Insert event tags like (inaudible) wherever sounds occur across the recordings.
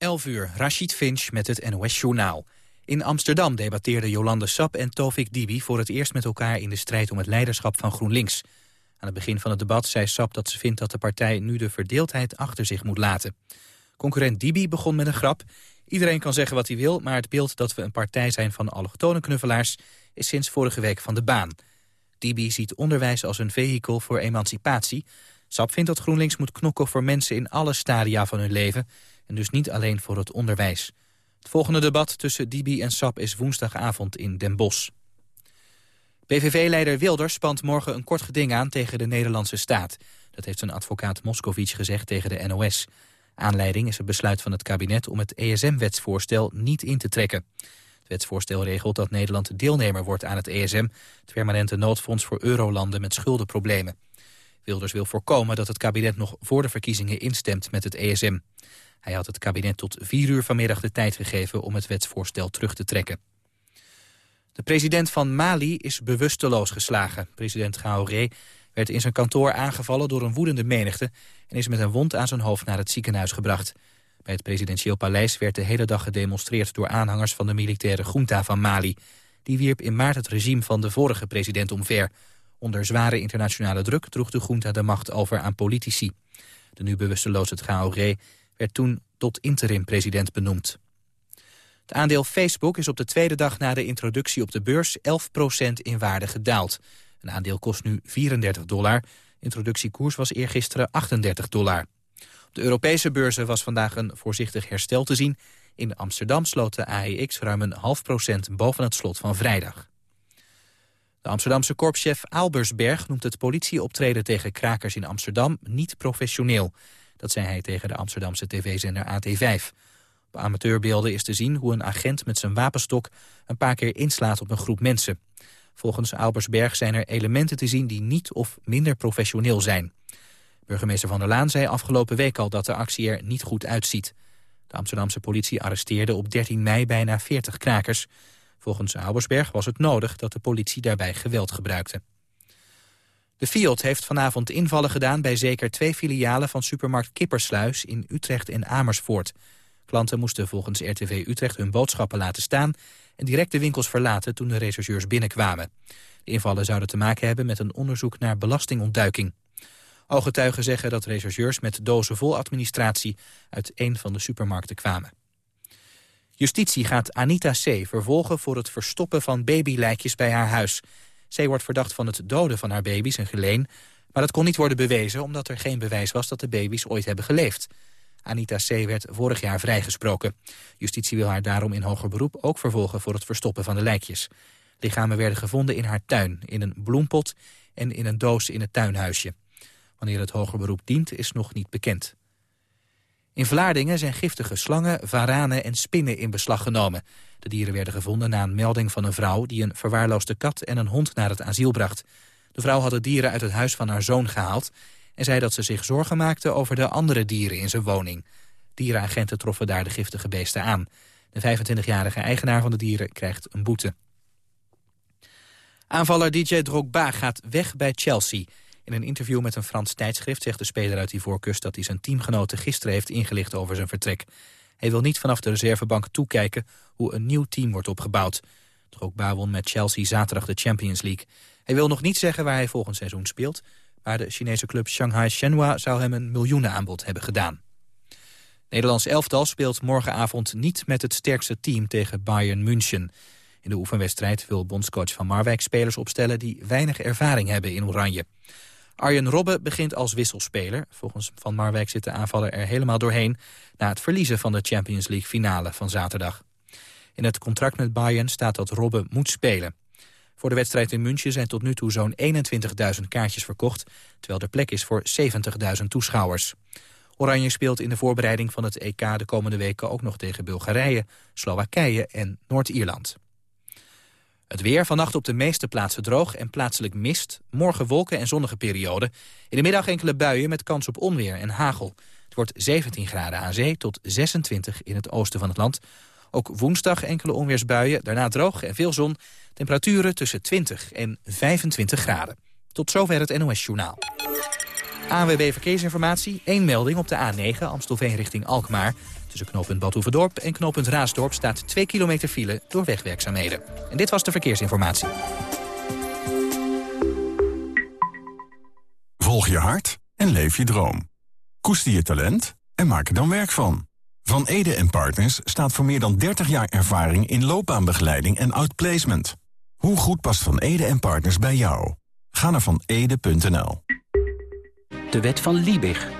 11 uur, Rashid Finch met het NOS-journaal. In Amsterdam debatteerden Jolande Sap en Tovik Dibi voor het eerst met elkaar in de strijd om het leiderschap van GroenLinks. Aan het begin van het debat zei Sap dat ze vindt dat de partij nu de verdeeldheid achter zich moet laten. Concurrent Dibi begon met een grap. Iedereen kan zeggen wat hij wil, maar het beeld dat we een partij zijn van allochtone knuffelaars is sinds vorige week van de baan. Dibi ziet onderwijs als een vehikel voor emancipatie. Sap vindt dat GroenLinks moet knokken voor mensen in alle stadia van hun leven en dus niet alleen voor het onderwijs. Het volgende debat tussen Dibi en Sap is woensdagavond in Den Bosch. PVV-leider Wilders spant morgen een kort geding aan tegen de Nederlandse staat. Dat heeft zijn advocaat Moscovici gezegd tegen de NOS. Aanleiding is het besluit van het kabinet om het ESM-wetsvoorstel niet in te trekken. Het wetsvoorstel regelt dat Nederland deelnemer wordt aan het ESM... het permanente noodfonds voor eurolanden met schuldenproblemen. Wilders wil voorkomen dat het kabinet nog voor de verkiezingen instemt met het ESM. Hij had het kabinet tot vier uur vanmiddag de tijd gegeven om het wetsvoorstel terug te trekken. De president van Mali is bewusteloos geslagen. President Gaoré werd in zijn kantoor aangevallen door een woedende menigte... en is met een wond aan zijn hoofd naar het ziekenhuis gebracht. Bij het presidentieel paleis werd de hele dag gedemonstreerd... door aanhangers van de militaire junta van Mali. Die wierp in maart het regime van de vorige president omver. Onder zware internationale druk droeg de junta de macht over aan politici. De nu bewusteloze Gaoré werd toen tot interim-president benoemd. Het aandeel Facebook is op de tweede dag na de introductie op de beurs 11% in waarde gedaald. Een aandeel kost nu 34 dollar. Introductiekoers was eergisteren 38 dollar. Op de Europese beurzen was vandaag een voorzichtig herstel te zien. In Amsterdam sloot de AEX ruim een half procent boven het slot van vrijdag. De Amsterdamse korpschef Aalbersberg noemt het politieoptreden tegen krakers in Amsterdam niet professioneel. Dat zei hij tegen de Amsterdamse tv-zender AT5. Op amateurbeelden is te zien hoe een agent met zijn wapenstok een paar keer inslaat op een groep mensen. Volgens Albersberg zijn er elementen te zien die niet of minder professioneel zijn. Burgemeester Van der Laan zei afgelopen week al dat de actie er niet goed uitziet. De Amsterdamse politie arresteerde op 13 mei bijna 40 krakers. Volgens Albersberg was het nodig dat de politie daarbij geweld gebruikte. De Fiat heeft vanavond invallen gedaan bij zeker twee filialen van supermarkt Kippersluis in Utrecht en Amersfoort. Klanten moesten volgens RTV Utrecht hun boodschappen laten staan en direct de winkels verlaten toen de rechercheurs binnenkwamen. De invallen zouden te maken hebben met een onderzoek naar belastingontduiking. Ooggetuigen zeggen dat rechercheurs met dozen vol administratie uit een van de supermarkten kwamen. Justitie gaat Anita C. vervolgen voor het verstoppen van babylijkjes bij haar huis. Zij wordt verdacht van het doden van haar baby's en geleen... maar dat kon niet worden bewezen omdat er geen bewijs was dat de baby's ooit hebben geleefd. Anita C. werd vorig jaar vrijgesproken. Justitie wil haar daarom in hoger beroep ook vervolgen voor het verstoppen van de lijkjes. Lichamen werden gevonden in haar tuin, in een bloempot en in een doos in het tuinhuisje. Wanneer het hoger beroep dient is nog niet bekend. In Vlaardingen zijn giftige slangen, varanen en spinnen in beslag genomen. De dieren werden gevonden na een melding van een vrouw... die een verwaarloosde kat en een hond naar het asiel bracht. De vrouw had de dieren uit het huis van haar zoon gehaald... en zei dat ze zich zorgen maakte over de andere dieren in zijn woning. Dierenagenten troffen daar de giftige beesten aan. De 25-jarige eigenaar van de dieren krijgt een boete. Aanvaller DJ Drogba gaat weg bij Chelsea... In een interview met een Frans tijdschrift zegt de speler uit Ivoorkust... dat hij zijn teamgenoten gisteren heeft ingelicht over zijn vertrek. Hij wil niet vanaf de reservebank toekijken hoe een nieuw team wordt opgebouwd. Drogba won met Chelsea zaterdag de Champions League. Hij wil nog niet zeggen waar hij volgend seizoen speelt... maar de Chinese club Shanghai Shenhua zou hem een miljoenenaanbod hebben gedaan. Nederlands elftal speelt morgenavond niet met het sterkste team tegen Bayern München. In de oefenwedstrijd wil bondscoach Van Marwijk spelers opstellen... die weinig ervaring hebben in Oranje. Arjen Robben begint als wisselspeler. Volgens Van Marwijk zit de aanvaller er helemaal doorheen... na het verliezen van de Champions League finale van zaterdag. In het contract met Bayern staat dat Robben moet spelen. Voor de wedstrijd in München zijn tot nu toe zo'n 21.000 kaartjes verkocht... terwijl er plek is voor 70.000 toeschouwers. Oranje speelt in de voorbereiding van het EK de komende weken ook nog tegen Bulgarije, Slowakije en Noord-Ierland. Het weer vannacht op de meeste plaatsen droog en plaatselijk mist. Morgen wolken en zonnige periode. In de middag enkele buien met kans op onweer en hagel. Het wordt 17 graden aan zee tot 26 in het oosten van het land. Ook woensdag enkele onweersbuien, daarna droog en veel zon. Temperaturen tussen 20 en 25 graden. Tot zover het NOS Journaal. ANWB Verkeersinformatie. Eén melding op de A9 Amstelveen richting Alkmaar. Tussen knooppunt Badhoevedorp en knooppunt Raasdorp staat 2 kilometer file door wegwerkzaamheden. En dit was de verkeersinformatie. Volg je hart en leef je droom. Koester je talent en maak er dan werk van. Van Ede Partners staat voor meer dan 30 jaar ervaring in loopbaanbegeleiding en outplacement. Hoe goed past Van Ede Partners bij jou? Ga naar vanede.nl. De wet van Liebig.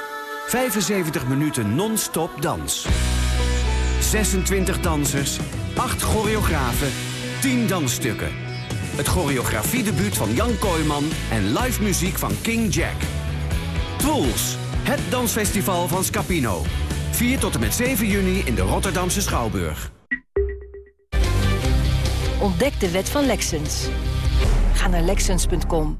75 minuten non-stop dans. 26 dansers, 8 choreografen, 10 dansstukken. Het choreografiedebuut van Jan Kooijman en live muziek van King Jack. Twools, het dansfestival van Scapino. 4 tot en met 7 juni in de Rotterdamse Schouwburg. Ontdek de wet van Lexens. Ga naar Lexens.com.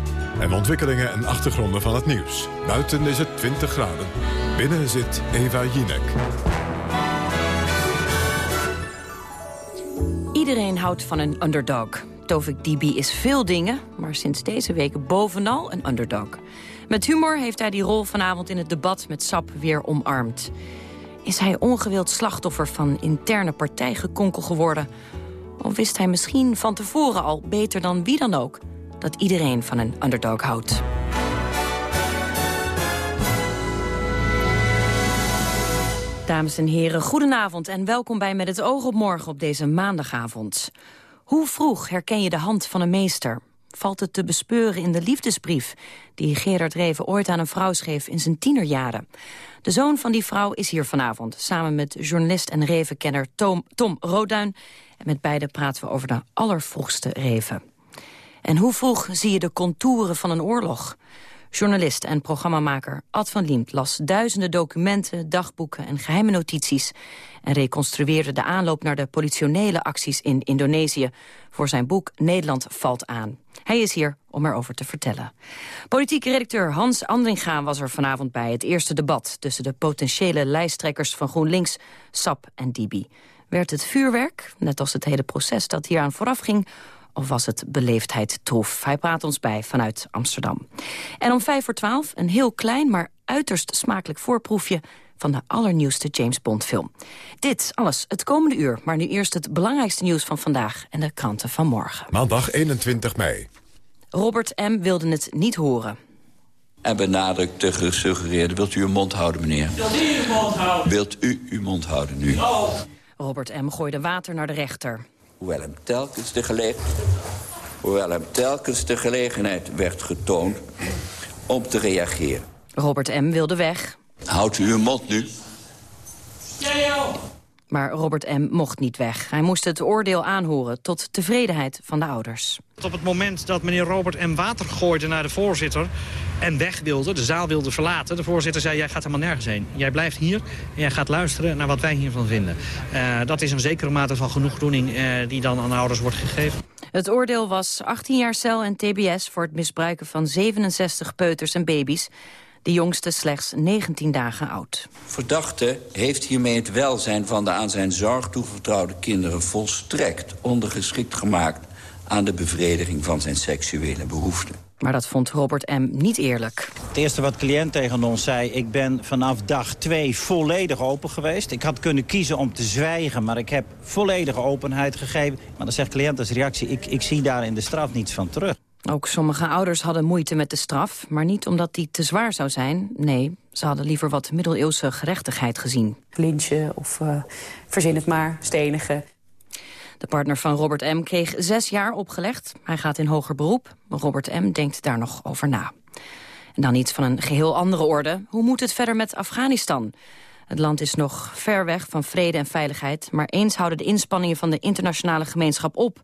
En ontwikkelingen en achtergronden van het nieuws. Buiten is het 20 graden. Binnen zit Eva Jinek. Iedereen houdt van een underdog. Tovik Dibi is veel dingen, maar sinds deze week bovenal een underdog. Met humor heeft hij die rol vanavond in het debat met Sap weer omarmd. Is hij ongewild slachtoffer van interne partijgekonkel geworden? Of wist hij misschien van tevoren al, beter dan wie dan ook... dat iedereen van een underdog houdt? Dames en heren, goedenavond en welkom bij Met het oog op morgen op deze maandagavond. Hoe vroeg herken je de hand van een meester? Valt het te bespeuren in de liefdesbrief... die Gerard Reven ooit aan een vrouw schreef in zijn tienerjaren? De zoon van die vrouw is hier vanavond... samen met journalist en revenkenner Tom, Tom Roduin. En met beiden praten we over de allervroegste reven. En hoe vroeg zie je de contouren van een oorlog? Journalist en programmamaker Ad van Liemt las duizenden documenten, dagboeken en geheime notities en reconstrueerde de aanloop naar de politionele acties in Indonesië voor zijn boek Nederland valt aan. Hij is hier om erover te vertellen. Politieke redacteur Hans Andringa was er vanavond bij het eerste debat tussen de potentiële lijsttrekkers van GroenLinks, SAP en Dibi. Werd het vuurwerk, net als het hele proces dat hieraan vooraf ging, of was het beleefdheid troef? Hij praat ons bij vanuit Amsterdam. En om vijf voor twaalf een heel klein, maar uiterst smakelijk voorproefje van de allernieuwste James Bond film. Dit alles het komende uur, maar nu eerst het belangrijkste nieuws van vandaag en de kranten van morgen. Maandag 21 mei. Robert M. wilde het niet horen. En benadrukte gesuggereerd, wilt u uw mond houden, meneer? Wilt u uw mond houden? Wilt u uw mond houden nu? Robert M. gooide water naar de rechter. Hoewel hem telkens de, gele... Hoewel hem telkens de gelegenheid werd getoond om te reageren. Robert M. wilde weg. Houdt u uw mond nu? Maar Robert M. mocht niet weg. Hij moest het oordeel aanhoren tot tevredenheid van de ouders. Op het moment dat meneer Robert M. water gooide naar de voorzitter... en weg wilde, de zaal wilde verlaten... de voorzitter zei, jij gaat helemaal nergens heen. Jij blijft hier en jij gaat luisteren naar wat wij hiervan vinden. Uh, dat is een zekere mate van genoegdoening uh, die dan aan de ouders wordt gegeven. Het oordeel was 18 jaar cel en tbs voor het misbruiken van 67 peuters en baby's de jongste slechts 19 dagen oud. Verdachte heeft hiermee het welzijn van de aan zijn zorg toevertrouwde kinderen volstrekt ondergeschikt gemaakt aan de bevrediging van zijn seksuele behoeften. Maar dat vond Robert M. niet eerlijk. Het eerste wat cliënt tegen ons zei... ik ben vanaf dag twee volledig open geweest. Ik had kunnen kiezen om te zwijgen, maar ik heb volledige openheid gegeven. Maar dan zegt cliënt als reactie... ik, ik zie daar in de straf niets van terug. Ook sommige ouders hadden moeite met de straf, maar niet omdat die te zwaar zou zijn. Nee, ze hadden liever wat middeleeuwse gerechtigheid gezien. Lynchen of uh, verzin het maar, stenigen. De partner van Robert M. kreeg zes jaar opgelegd. Hij gaat in hoger beroep. Robert M. denkt daar nog over na. En dan iets van een geheel andere orde. Hoe moet het verder met Afghanistan? Het land is nog ver weg van vrede en veiligheid... maar eens houden de inspanningen van de internationale gemeenschap op.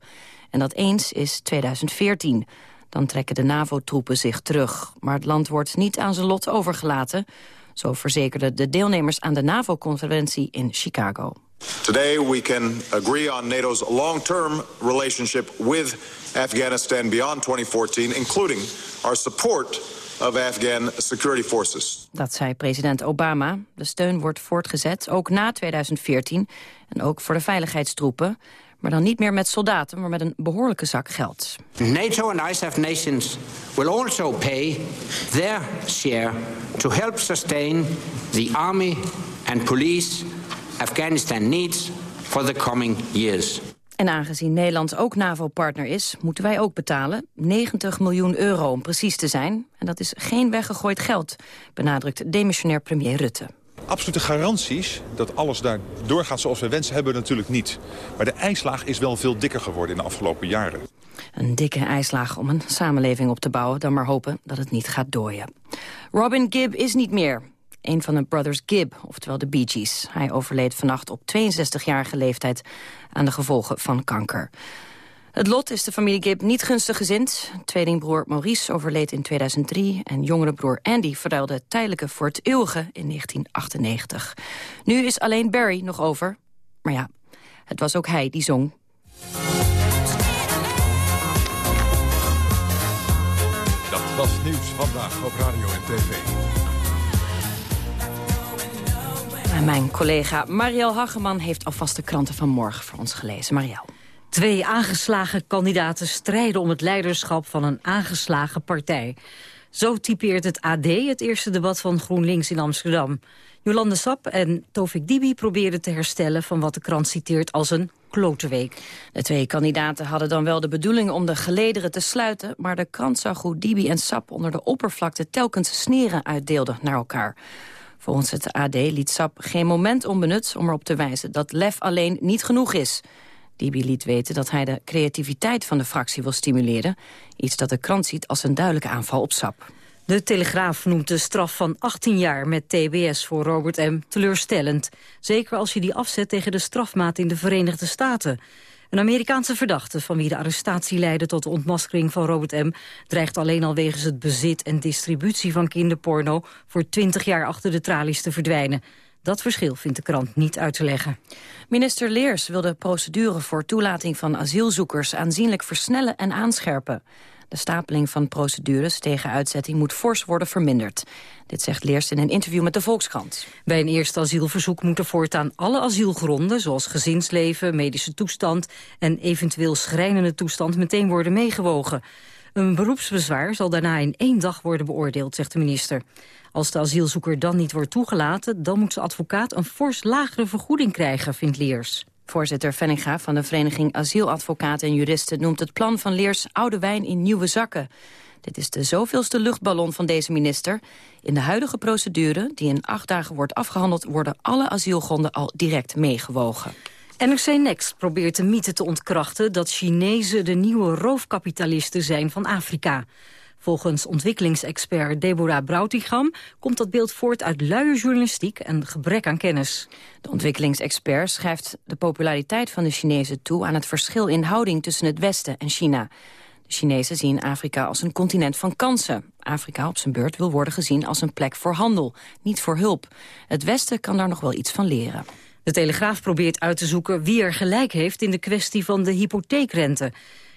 En dat eens is 2014. Dan trekken de NAVO-troepen zich terug. Maar het land wordt niet aan zijn lot overgelaten. Zo verzekerden de deelnemers aan de NAVO-conferentie in Chicago. Today we can agree on NATO's long-term relationship with Afghanistan beyond 2014, including our support of Afghan security forces. Dat zei president Obama. De steun wordt voortgezet, ook na 2014, en ook voor de veiligheidstroepen. Maar dan niet meer met soldaten, maar met een behoorlijke zak geld. NATO and ISAF nations will also pay their share to help sustain the army and police Afghanistan needs for the coming years. En aangezien Nederland ook NAVO-partner is, moeten wij ook betalen. 90 miljoen euro om precies te zijn. En dat is geen weggegooid geld, benadrukt demissionair premier Rutte. Absolute garanties dat alles daar doorgaat zoals we wensen hebben we natuurlijk niet. Maar de ijslaag is wel veel dikker geworden in de afgelopen jaren. Een dikke ijslaag om een samenleving op te bouwen. Dan maar hopen dat het niet gaat dooien. Robin Gibb is niet meer een van de brothers Gibb, oftewel de Bee Gees. Hij overleed vannacht op 62-jarige leeftijd aan de gevolgen van kanker. Het lot is de familie Gibb niet gunstig gezind. Tweelingbroer Maurice overleed in 2003... en jongere broer Andy verruilde het tijdelijke voor het eeuwige in 1998. Nu is alleen Barry nog over. Maar ja, het was ook hij die zong. Dat was nieuws vandaag op Radio en TV. mijn collega Marielle Hageman heeft alvast de kranten van morgen voor ons gelezen. Marielle. Twee aangeslagen kandidaten strijden om het leiderschap van een aangeslagen partij. Zo typeert het AD het eerste debat van GroenLinks in Amsterdam. Jolande Sap en Tovik Dibi probeerden te herstellen van wat de krant citeert als een klotenweek. De twee kandidaten hadden dan wel de bedoeling om de gelederen te sluiten... maar de krant zag hoe Dibi en Sap onder de oppervlakte telkens sneren uitdeelden naar elkaar. Volgens het AD liet Sap geen moment onbenut om erop te wijzen dat lef alleen niet genoeg is. Dibi liet weten dat hij de creativiteit van de fractie wil stimuleren. Iets dat de krant ziet als een duidelijke aanval op Sap. De Telegraaf noemt de straf van 18 jaar met TBS voor Robert M. teleurstellend. Zeker als je die afzet tegen de strafmaat in de Verenigde Staten. Een Amerikaanse verdachte van wie de arrestatie leidde tot de ontmaskering van Robert M. dreigt alleen al wegens het bezit en distributie van kinderporno voor 20 jaar achter de tralies te verdwijnen. Dat verschil vindt de krant niet uit te leggen. Minister Leers wil de procedure voor toelating van asielzoekers aanzienlijk versnellen en aanscherpen. De stapeling van procedures tegen uitzetting moet fors worden verminderd. Dit zegt Leers in een interview met de Volkskrant. Bij een eerste asielverzoek moeten voortaan alle asielgronden... zoals gezinsleven, medische toestand en eventueel schrijnende toestand... meteen worden meegewogen. Een beroepsbezwaar zal daarna in één dag worden beoordeeld, zegt de minister. Als de asielzoeker dan niet wordt toegelaten... dan moet de advocaat een fors lagere vergoeding krijgen, vindt Leers. Voorzitter Venninga van de Vereniging Asieladvocaten en Juristen... noemt het plan van Leers oude wijn in nieuwe zakken. Dit is de zoveelste luchtballon van deze minister. In de huidige procedure, die in acht dagen wordt afgehandeld... worden alle asielgronden al direct meegewogen. NRC Next probeert de mythe te ontkrachten... dat Chinezen de nieuwe roofkapitalisten zijn van Afrika. Volgens ontwikkelingsexpert Deborah Brautigam komt dat beeld voort uit luie journalistiek en gebrek aan kennis. De ontwikkelingsexpert schrijft de populariteit van de Chinezen toe aan het verschil in houding tussen het Westen en China. De Chinezen zien Afrika als een continent van kansen. Afrika op zijn beurt wil worden gezien als een plek voor handel, niet voor hulp. Het Westen kan daar nog wel iets van leren. De Telegraaf probeert uit te zoeken wie er gelijk heeft in de kwestie van de hypotheekrente.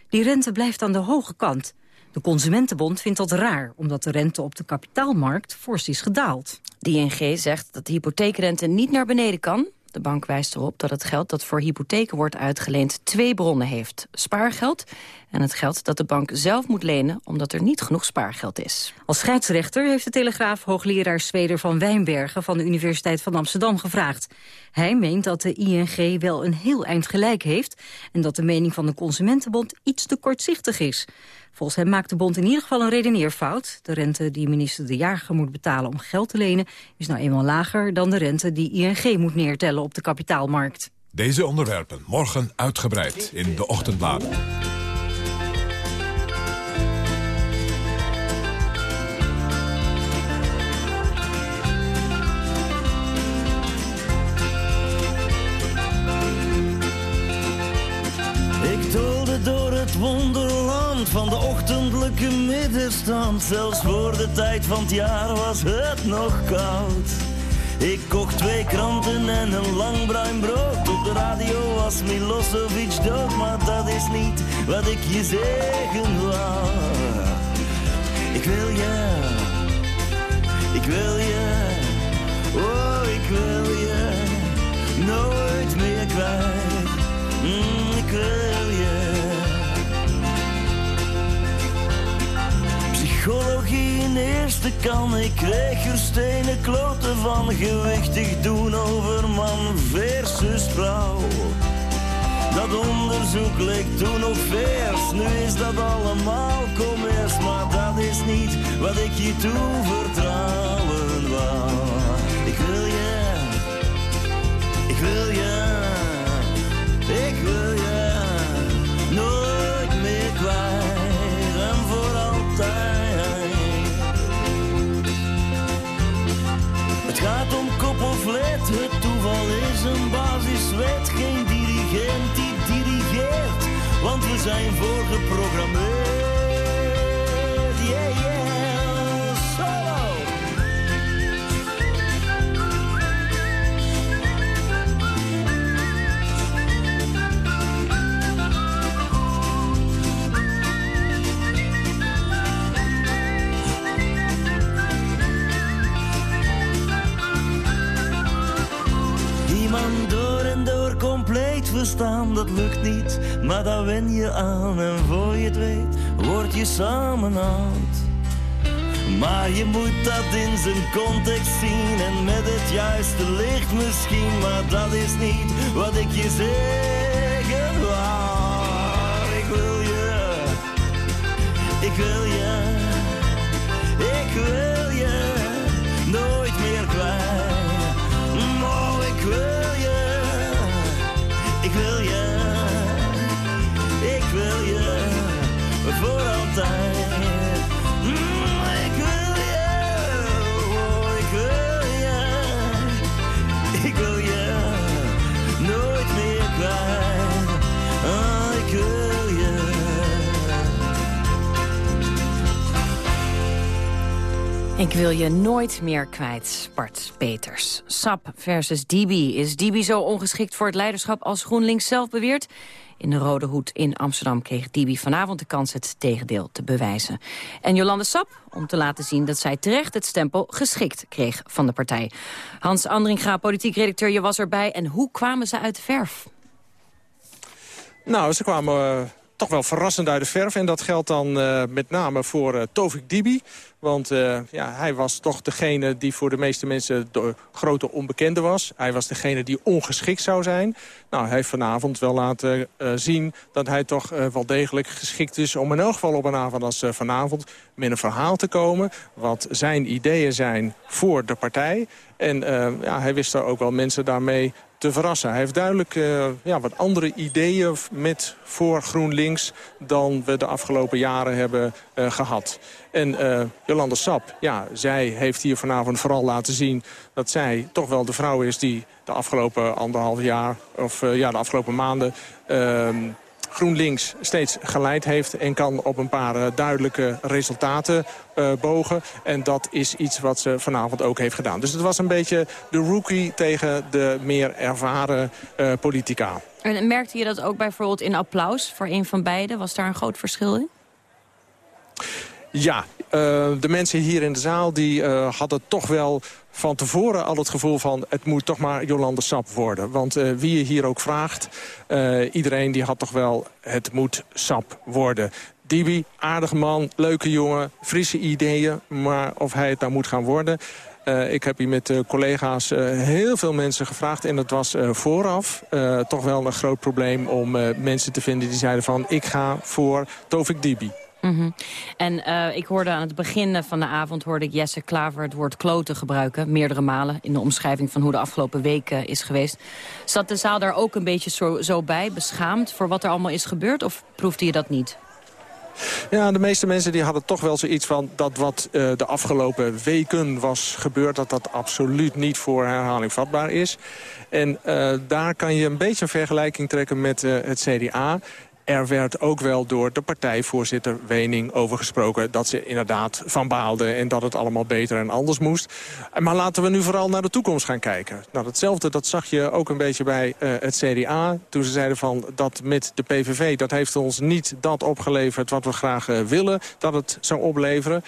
Die rente blijft aan de hoge kant. De Consumentenbond vindt dat raar, omdat de rente op de kapitaalmarkt fors is gedaald. De ING zegt dat de hypotheekrente niet naar beneden kan. De bank wijst erop dat het geld dat voor hypotheken wordt uitgeleend twee bronnen heeft. Spaargeld En het geld dat de bank zelf moet lenen omdat er niet genoeg spaargeld is. Als scheidsrechter heeft de Telegraaf hoogleraar Zweder van Wijnbergen van de Universiteit van Amsterdam gevraagd. Hij meent dat de ING wel een heel eind gelijk heeft en dat de mening van de Consumentenbond iets te kortzichtig is. Volgens hem maakt de bond in ieder geval een redeneerfout. De rente die minister De Jager moet betalen om geld te lenen... is nou eenmaal lager dan de rente die ING moet neertellen op de kapitaalmarkt. Deze onderwerpen morgen uitgebreid in de ochtendbladen. Van de ochtendelijke middenstand. Zelfs voor de tijd van het jaar was het nog koud. Ik kocht twee kranten en een lang bruin brood. Op de radio was Milosevic dood, maar dat is niet wat ik je zeggen wou. Ik wil je, ik wil je, oh ik wil je nooit meer kwijt. Mm, ik wil Eerste kan, ik kreeg er stenen kloten van. Gewichtig doen over man versus vrouw. Dat onderzoek leek toen nog vers, nu is dat allemaal commerce. Maar dat is niet wat ik je toen vertrouwen wou. Ik wil je, ik wil je, ik wil je kop of lid, het toeval is een basiswet, geen dirigent die dirigeert, want we zijn voorgeprogrammeerd. Dat lukt niet, maar daar wen je aan. En voor je het weet, word je samenhoudt. Maar je moet dat in zijn context zien en met het juiste licht misschien. Maar dat is niet wat ik je zeggen Ik wil je nooit meer kwijt, Bart Peters. Sap versus Dibi. Is Dibi zo ongeschikt voor het leiderschap als GroenLinks zelf beweert? In de Rode Hoed in Amsterdam kreeg Dibi vanavond de kans het tegendeel te bewijzen. En Jolande Sap om te laten zien dat zij terecht het stempel geschikt kreeg van de partij. Hans Andringa, politiek redacteur, je was erbij. En hoe kwamen ze uit de verf? Nou, ze kwamen eh, toch wel verrassend uit de verf. En dat geldt dan eh, met name voor uh, Tovik Dibi. Want uh, ja, hij was toch degene die voor de meeste mensen de grote onbekende was. Hij was degene die ongeschikt zou zijn. Nou, hij heeft vanavond wel laten uh, zien dat hij toch uh, wel degelijk geschikt is... om in elk geval op een avond als vanavond met een verhaal te komen... wat zijn ideeën zijn voor de partij. En ja, hij wist er ook wel mensen daarmee te verrassen. Hij heeft duidelijk uh, ja, wat andere ideeën met voor GroenLinks... dan we de afgelopen jaren hebben uh, gehad. En uh, Jolande Sap, ja, zij heeft hier vanavond vooral laten zien... dat zij toch wel de vrouw is die de afgelopen anderhalf jaar... of ja, de afgelopen maanden... GroenLinks steeds geleid heeft... en kan op een paar uh, duidelijke resultaten uh, bogen. En dat is iets wat ze vanavond ook heeft gedaan. Dus het was een beetje de rookie tegen de meer ervaren uh, politica. En merkte je dat ook bijvoorbeeld in applaus voor een van beiden? Was daar een groot verschil in? Ja, de mensen hier in de zaal die hadden toch wel van tevoren al het gevoel van... het moet toch maar Jolande Sap worden. Want wie je hier ook vraagt, iedereen die had toch wel... het moet Sap worden. Dibi, aardige man, leuke jongen, frisse ideeën. Maar of hij het nou moet gaan worden... Uh, ik heb hier met collega's heel veel mensen gevraagd. En dat was vooraf toch wel een groot probleem om mensen te vinden die zeiden van... ik ga voor Tovik Dibi. -hmm. En ik hoorde aan het begin van de avond hoorde ik Jesse Klaver het woord kloten gebruiken. Meerdere malen in de omschrijving van hoe de afgelopen week is geweest. Zat de zaal daar ook een beetje zo, zo bij, beschaamd voor wat er allemaal is gebeurd? Of proefde je dat niet? Ja, de meeste mensen die hadden toch wel zoiets van... dat wat uh, de afgelopen weken was gebeurd... dat dat absoluut niet voor herhaling vatbaar is. En uh, daar kan je een beetje een vergelijking trekken met het CDA er werd ook wel door de partijvoorzitter Wening over gesproken... dat ze inderdaad van baalde en dat het allemaal beter en anders moest. Maar laten we nu vooral naar de toekomst gaan kijken. Nou, datzelfde dat zag je ook een beetje bij uh, het CDA. Toen ze zeiden van dat met de PVV... dat heeft ons niet dat opgeleverd wat we graag uh, willen dat het zou opleveren.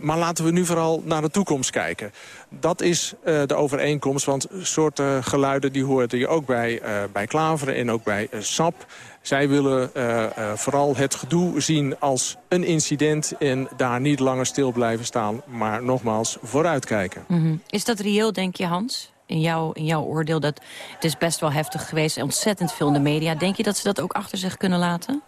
Maar laten we nu vooral naar de toekomst kijken. Dat is de overeenkomst, want soorten geluiden die hoorden je ook bij, bij Klaveren en ook bij SAP... Zij willen uh, uh, vooral het gedoe zien als een incident... en daar niet langer stil blijven staan, maar nogmaals vooruitkijken. -hmm. Is dat reëel, denk je, Hans? In jouw, in jouw oordeel, dat het is best wel heftig geweest... ontzettend veel in de media. Denk je dat ze dat ook achter zich kunnen laten?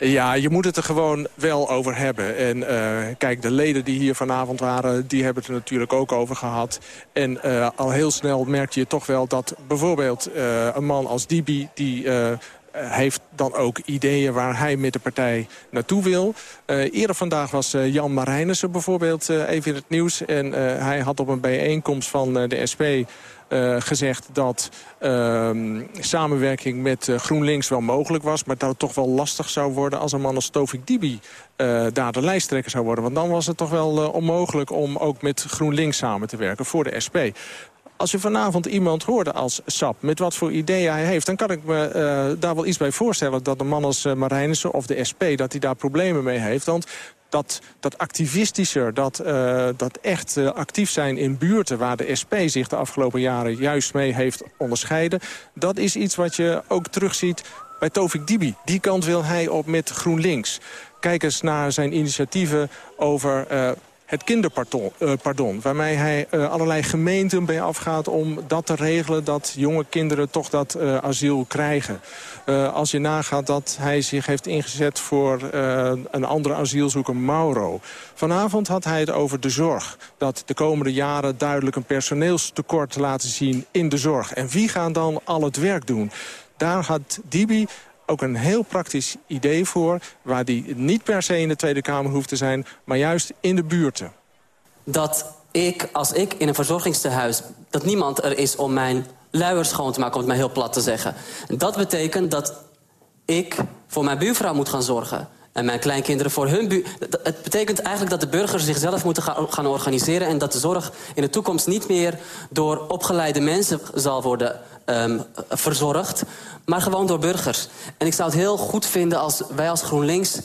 Ja, je moet het er gewoon wel over hebben. En uh, kijk, de leden die hier vanavond waren, die hebben het er natuurlijk ook over gehad. En uh, al heel snel merkte je toch wel dat bijvoorbeeld uh, een man als Dibi... die heeft dan ook ideeën waar hij met de partij naartoe wil. Uh, eerder vandaag was uh, Jan Marijnissen bijvoorbeeld uh, even in het nieuws. En hij had op een bijeenkomst van de SP gezegd dat uh, samenwerking met uh, GroenLinks wel mogelijk was... maar dat het toch wel lastig zou worden als een man als Tovik Dibi daar de lijsttrekker zou worden. Want dan was het toch wel onmogelijk om ook met GroenLinks samen te werken voor de SP. Als je vanavond iemand hoorde als SAP, met wat voor ideeën hij heeft... dan kan ik me uh, daar wel iets bij voorstellen dat een man als uh, Marijnissen of de SP... dat hij daar problemen mee heeft. Want dat, dat activistischer, dat, uh, dat echt actief zijn in buurten... waar de SP zich de afgelopen jaren juist mee heeft onderscheiden... dat is iets wat je ook terugziet bij Tovik Dibi. Die kant wil hij op met GroenLinks. Kijk eens naar zijn initiatieven over het kinderpardon, uh, pardon, waarmee hij uh, allerlei gemeenten bij afgaat om dat te regelen dat jonge kinderen toch dat uh, asiel krijgen. als je nagaat dat hij zich heeft ingezet voor een andere asielzoeker, Mauro. Vanavond had hij het over de zorg. Dat de komende jaren duidelijk een personeelstekort laten zien in de zorg. En wie gaan dan al het werk doen? Daar had Dibi ook een heel praktisch idee voor... waar die niet per se in de Tweede Kamer hoeft te zijn... maar juist in de buurten. Dat ik, als ik in een verzorgingstehuis... dat niemand er is om mijn luiers schoon te maken... om het maar heel plat te zeggen. Dat betekent dat ik voor mijn buurvrouw moet gaan zorgen en mijn kleinkinderen voor hun buurt. Het betekent eigenlijk dat de burgers zichzelf moeten gaan organiseren... en dat de zorg in de toekomst niet meer door opgeleide mensen zal worden um, verzorgd... maar gewoon door burgers. En ik zou het heel goed vinden als wij als GroenLinks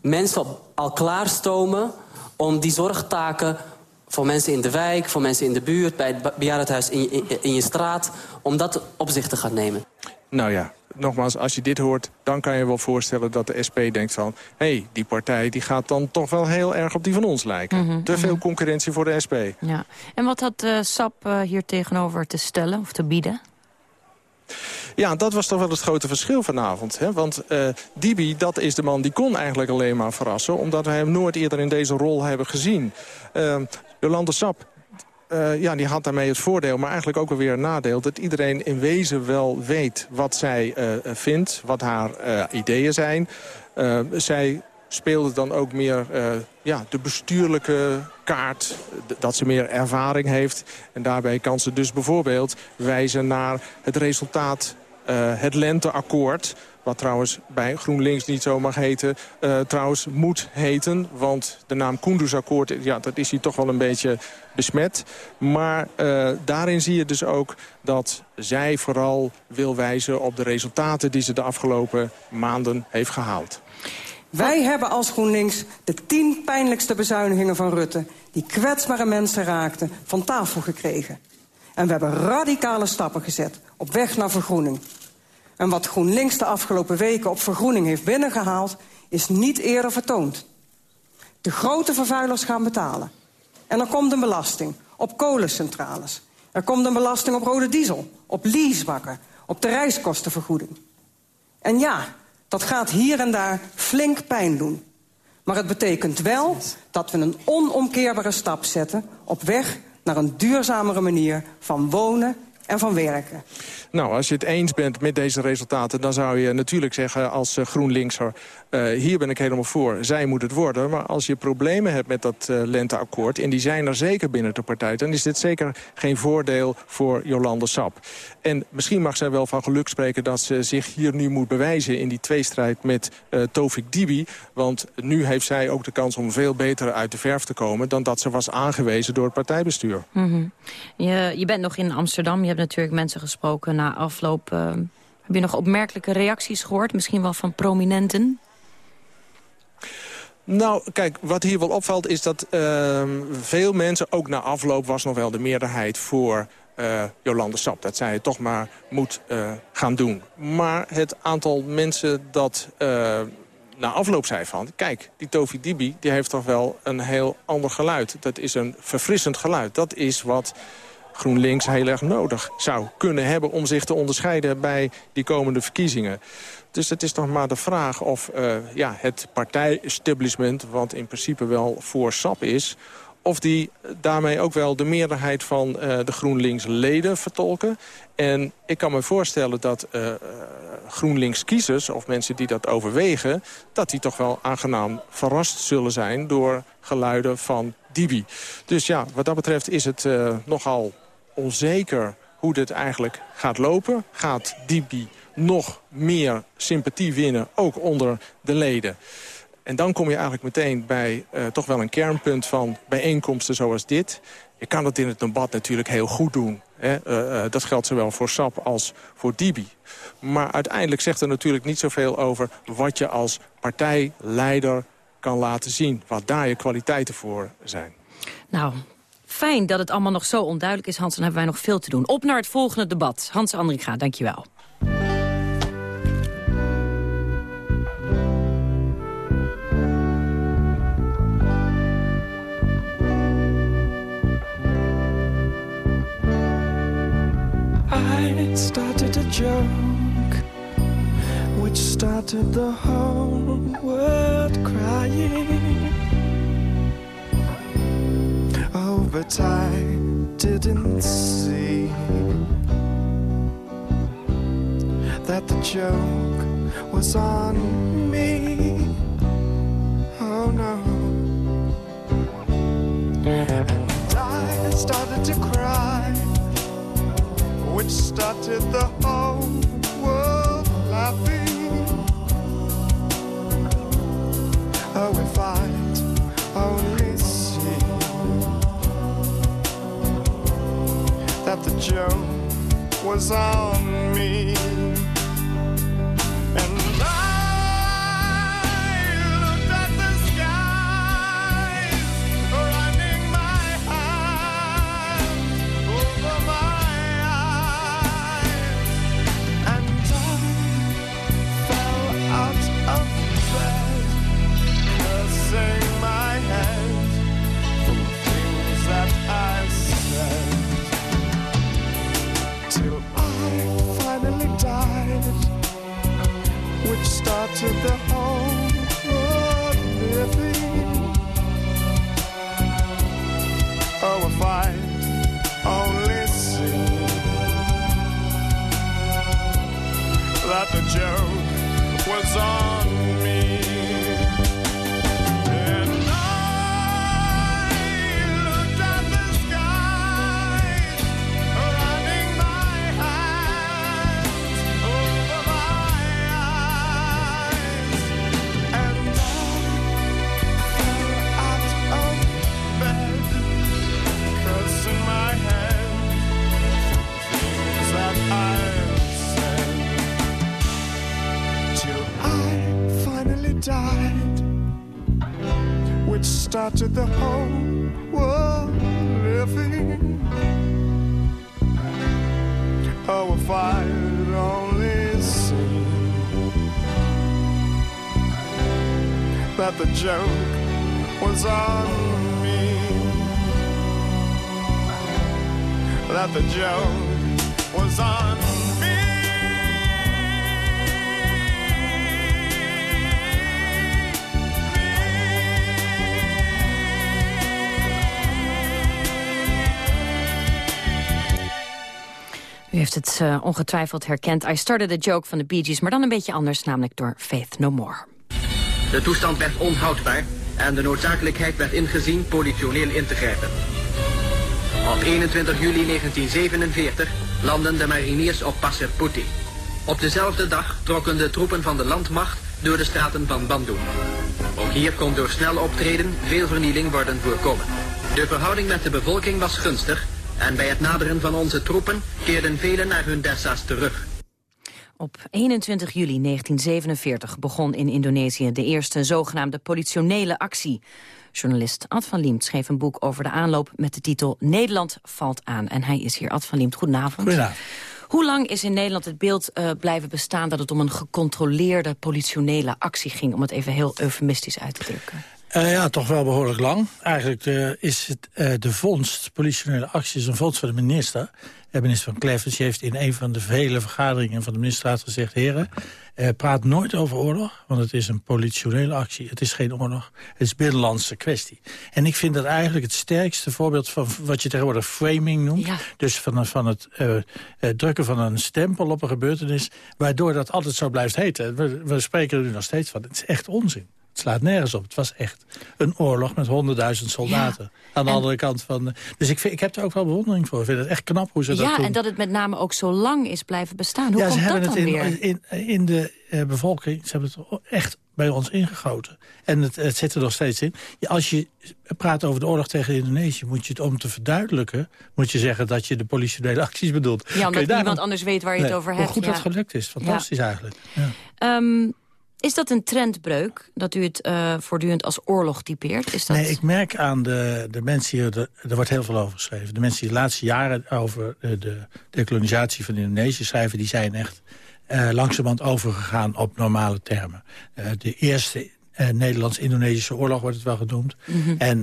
mensen al klaarstomen... om die zorgtaken voor mensen in de wijk, voor mensen in de buurt... bij het bejaardenhuis in, in, in je straat, om dat op zich te gaan nemen. Nou ja, nogmaals, als je dit hoort, dan kan je wel voorstellen dat de SP denkt van... hé, hey, die partij die gaat dan toch wel heel erg op die van ons lijken. Mm -hmm, te veel concurrentie voor de SP. Ja. En wat had uh, SAP uh, hier tegenover te stellen of te bieden? Ja, dat was toch wel het grote verschil vanavond. Hè? Want uh, Dibi, dat is de man die kon eigenlijk alleen maar verrassen... omdat wij hem nooit eerder in deze rol hebben gezien. Uh, Jolande Sap, uh, ja, die had daarmee het voordeel, maar eigenlijk ook alweer een nadeel... dat iedereen in wezen wel weet wat zij uh, vindt, wat haar ideeën zijn. zij speelde dan ook meer ja, de bestuurlijke kaart, dat ze meer ervaring heeft. En daarbij kan ze dus bijvoorbeeld wijzen naar het resultaat, het lenteakkoord wat trouwens bij GroenLinks niet zo mag heten. Uh, trouwens moet heten, want de naam Koendersakkoord... ja, dat is hier toch wel een beetje besmet. Maar daarin zie je dus ook dat zij vooral wil wijzen... op de resultaten die ze de afgelopen maanden heeft gehaald. Wij hebben als GroenLinks de tien pijnlijkste bezuinigingen van Rutte... die kwetsbare mensen raakten, van tafel gekregen. En we hebben radicale stappen gezet op weg naar vergroening. En wat GroenLinks de afgelopen weken op vergroening heeft binnengehaald... is niet eerder vertoond. De grote vervuilers gaan betalen. En er komt een belasting op kolencentrales. Er komt een belasting op rode diesel, op leasebakken, op de reiskostenvergoeding. En ja, dat gaat hier en daar flink pijn doen. Maar het betekent wel dat we een onomkeerbare stap zetten... op weg naar een duurzamere manier van wonen en van werken. Nou, als je het eens bent met deze resultaten... dan zou je natuurlijk zeggen als uh, GroenLinkser... Uh, hier ben ik helemaal voor, zij moet het worden. Maar als je problemen hebt met dat uh, lenteakkoord... en die zijn er zeker binnen de partij... dan is dit zeker geen voordeel voor Jolande Sap. En misschien mag zij wel van geluk spreken... dat ze zich hier nu moet bewijzen in die tweestrijd met uh, Tovik Dibi. Want nu heeft zij ook de kans om veel beter uit de verf te komen... dan dat ze was aangewezen door het partijbestuur. Mm -hmm. je, je bent nog in Amsterdam, je natuurlijk mensen gesproken na afloop... Uh, heb je nog opmerkelijke reacties gehoord? Misschien wel van prominenten? Nou, kijk, wat hier wel opvalt is dat uh, veel mensen... ook na afloop was nog wel de meerderheid voor uh, Jolande Sap. Dat zij het toch maar moet uh, gaan doen. Maar het aantal mensen dat uh, na afloop zei van... kijk, die Tovi Dibi die heeft toch wel een heel ander geluid. Dat is een verfrissend geluid. Dat is wat GroenLinks heel erg nodig zou kunnen hebben... om zich te onderscheiden bij die komende verkiezingen. Dus het is nog maar de vraag of uh, ja, het partijestablishment... wat in principe wel voor SAP is... of die daarmee ook wel de meerderheid van uh, de GroenLinks-leden vertolken. En ik kan me voorstellen dat uh, GroenLinks-kiezers... of mensen die dat overwegen... dat die toch wel aangenaam verrast zullen zijn... door geluiden van Dibi. Dus ja, wat dat betreft is het nogal onzeker hoe dit eigenlijk gaat lopen. Gaat Dibi nog meer sympathie winnen, ook onder de leden. En dan kom je eigenlijk meteen bij uh, toch wel een kernpunt van bijeenkomsten zoals dit. Je kan dat in het debat natuurlijk heel goed doen. Hè? Uh, uh, dat geldt zowel voor SAP als voor Dibi. Maar uiteindelijk zegt er natuurlijk niet zoveel over... wat je als partijleider kan laten zien. Wat daar je kwaliteiten voor zijn. Nou, fijn dat het allemaal nog zo onduidelijk is, Hans. Dan hebben wij nog veel te doen. Op naar het volgende debat. Hans Andringa, dankjewel. I started a joke which started the whole world crying. But I didn't see that the joke was on me. Oh no. And I started to cry which started the whole world laughing. Oh, if I'd only that the joke was on me. And started the home of living. Oh, if I only see that the joke. Started the whole world living. Oh, if I'd only seen that the joke was on me, that the joke was on heeft het eh, ongetwijfeld herkend. I started a joke van de Bee Gees, maar dan een beetje anders, namelijk door Faith No More. De toestand werd onhoudbaar en de noodzakelijkheid werd ingezien politioneel in te grijpen. Op 21 juli 1947 landden de mariniers op Passerputi. Op dezelfde dag trokken de troepen van de landmacht door de straten van Bandung. Ook hier kon door snel optreden veel vernieling worden voorkomen. De verhouding met de bevolking was gunstig en bij het naderen van onze troepen keerden velen naar hun dessa's terug. Op 21 juli 1947 begon in Indonesië de eerste zogenaamde politionele actie. Journalist Ad van Liemt schreef een boek over de aanloop met de titel Nederland valt aan. En hij is hier, Ad van Liemt. Goedenavond. Goedenavond. Hoe lang is in Nederland het beeld uh, blijven bestaan dat het om een gecontroleerde politionele actie ging? Om het even heel eufemistisch uit te drukken. Uh, ja, toch wel behoorlijk lang. Eigenlijk uh, is het, uh, de vondst, politionele actie, is een vondst van de minister. De minister van Klevens heeft in een van de vele vergaderingen van de ministerraad gezegd... heren, praat nooit over oorlog, want het is een politionele actie. Het is geen oorlog, het is binnenlandse kwestie. En ik vind dat eigenlijk het sterkste voorbeeld van wat je tegenwoordig framing noemt. Ja. Dus van, van het drukken van een stempel op een gebeurtenis... waardoor dat altijd zo blijft heten. We, we spreken er nu nog steeds van. Het is echt onzin. Het slaat nergens op. Het was echt een oorlog met honderdduizend soldaten. Ja, aan de en... andere kant van... Dus ik, vind, ik heb er ook wel bewondering voor. Ik vind het echt knap hoe ze ja, dat doen. en dat het met name ook zo lang is blijven bestaan. Hoe ja, komt ze dat hebben dan het in, weer? In, in de uh, bevolking, ze hebben het echt bij ons ingegoten. En het, het zit er nog steeds in. Ja, als je praat over de oorlog tegen Indonesië... moet je het om te verduidelijken... moet je zeggen dat je de politionele (laughs) acties bedoelt. Ja, omdat niemand anders weet waar je nee, het over hebt. Hoe goed ja. dat gelukt is. Fantastisch eigenlijk. Ja. Um, is dat een trendbreuk, dat u het uh, voortdurend als oorlog typeert? Is dat... Nee, ik merk aan de, de mensen hier, de, er wordt heel veel over geschreven. De mensen die de laatste jaren over de, de dekolonisatie van Indonesië schrijven... die zijn echt uh, langzamerhand overgegaan op normale termen. Uh, de eerste uh, Nederlands-Indonesische oorlog wordt het wel genoemd. Mm -hmm. En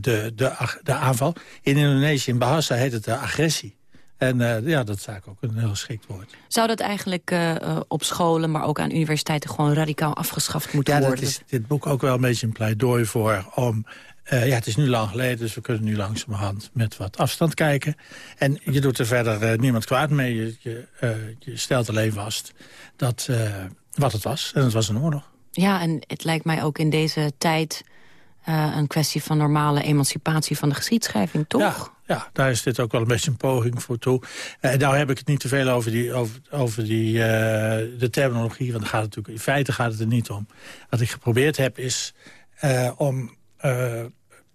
de, de, de aanval. In Indonesië, in Bahasa, heet het de agressie. En uh, ja, dat is eigenlijk ook een heel geschikt woord. Zou dat eigenlijk uh, op scholen, maar ook aan universiteiten... gewoon radicaal afgeschaft moeten ja, worden? Ja, dat is dit boek ook wel een beetje een pleidooi voor... om uh, ja, het is nu lang geleden, dus we kunnen nu langzamerhand met wat afstand kijken. En je doet er verder niemand kwaad mee. Je, je, je, stelt alleen vast dat, wat het was. En het was een oorlog. Ja, en het lijkt mij ook in deze tijd... Een kwestie van normale emancipatie van de geschiedschrijving, toch? Ja, ja, daar is dit ook wel een beetje een poging voor toe. Uh, nou heb ik het niet te veel over, die, over, over die, uh, de terminologie, want gaat natuurlijk, in feite gaat het er niet om. Wat ik geprobeerd heb is om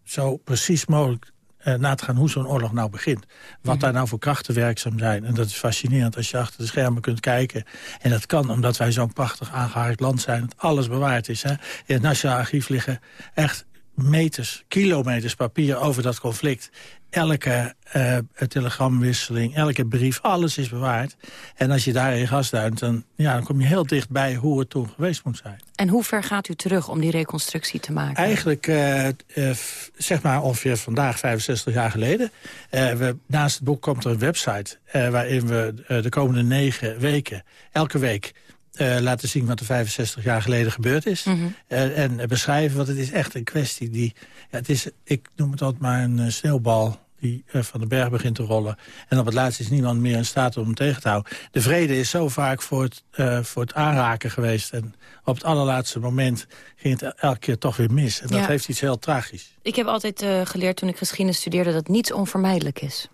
zo precies mogelijk na te gaan hoe zo'n oorlog nou begint. Wat daar nou voor krachten werkzaam zijn. En dat is fascinerend als je achter de schermen kunt kijken. En dat kan omdat wij zo'n prachtig aangehaakt land zijn. Dat alles bewaard is. Hè. In het Nationaal Archief liggen echt meters, kilometers papier over dat conflict. Elke uh, telegramwisseling, elke brief, alles is bewaard. En als je daarin gasduint, dan, ja, dan kom je heel dichtbij hoe het toen geweest moet zijn. En hoe ver gaat u terug om die reconstructie te maken? Eigenlijk, uh, uh, zeg maar ongeveer vandaag, 65 jaar geleden. we, naast het boek komt er een website waarin we de komende negen weken, elke week... Uh, laten zien wat er 65 jaar geleden gebeurd is. Mm -hmm. uh, en beschrijven, want het is echt een kwestie die... Ja, het is, ik noem het altijd maar een sneeuwbal die van de berg begint te rollen. En op het laatst is niemand meer in staat om hem tegen te houden. De vrede is zo vaak voor het, voor het aanraken geweest. En op het allerlaatste moment ging het elke keer toch weer mis. En dat ja. heeft iets heel tragisch. Ik heb altijd geleerd toen ik geschiedenis studeerde... dat niets onvermijdelijk is.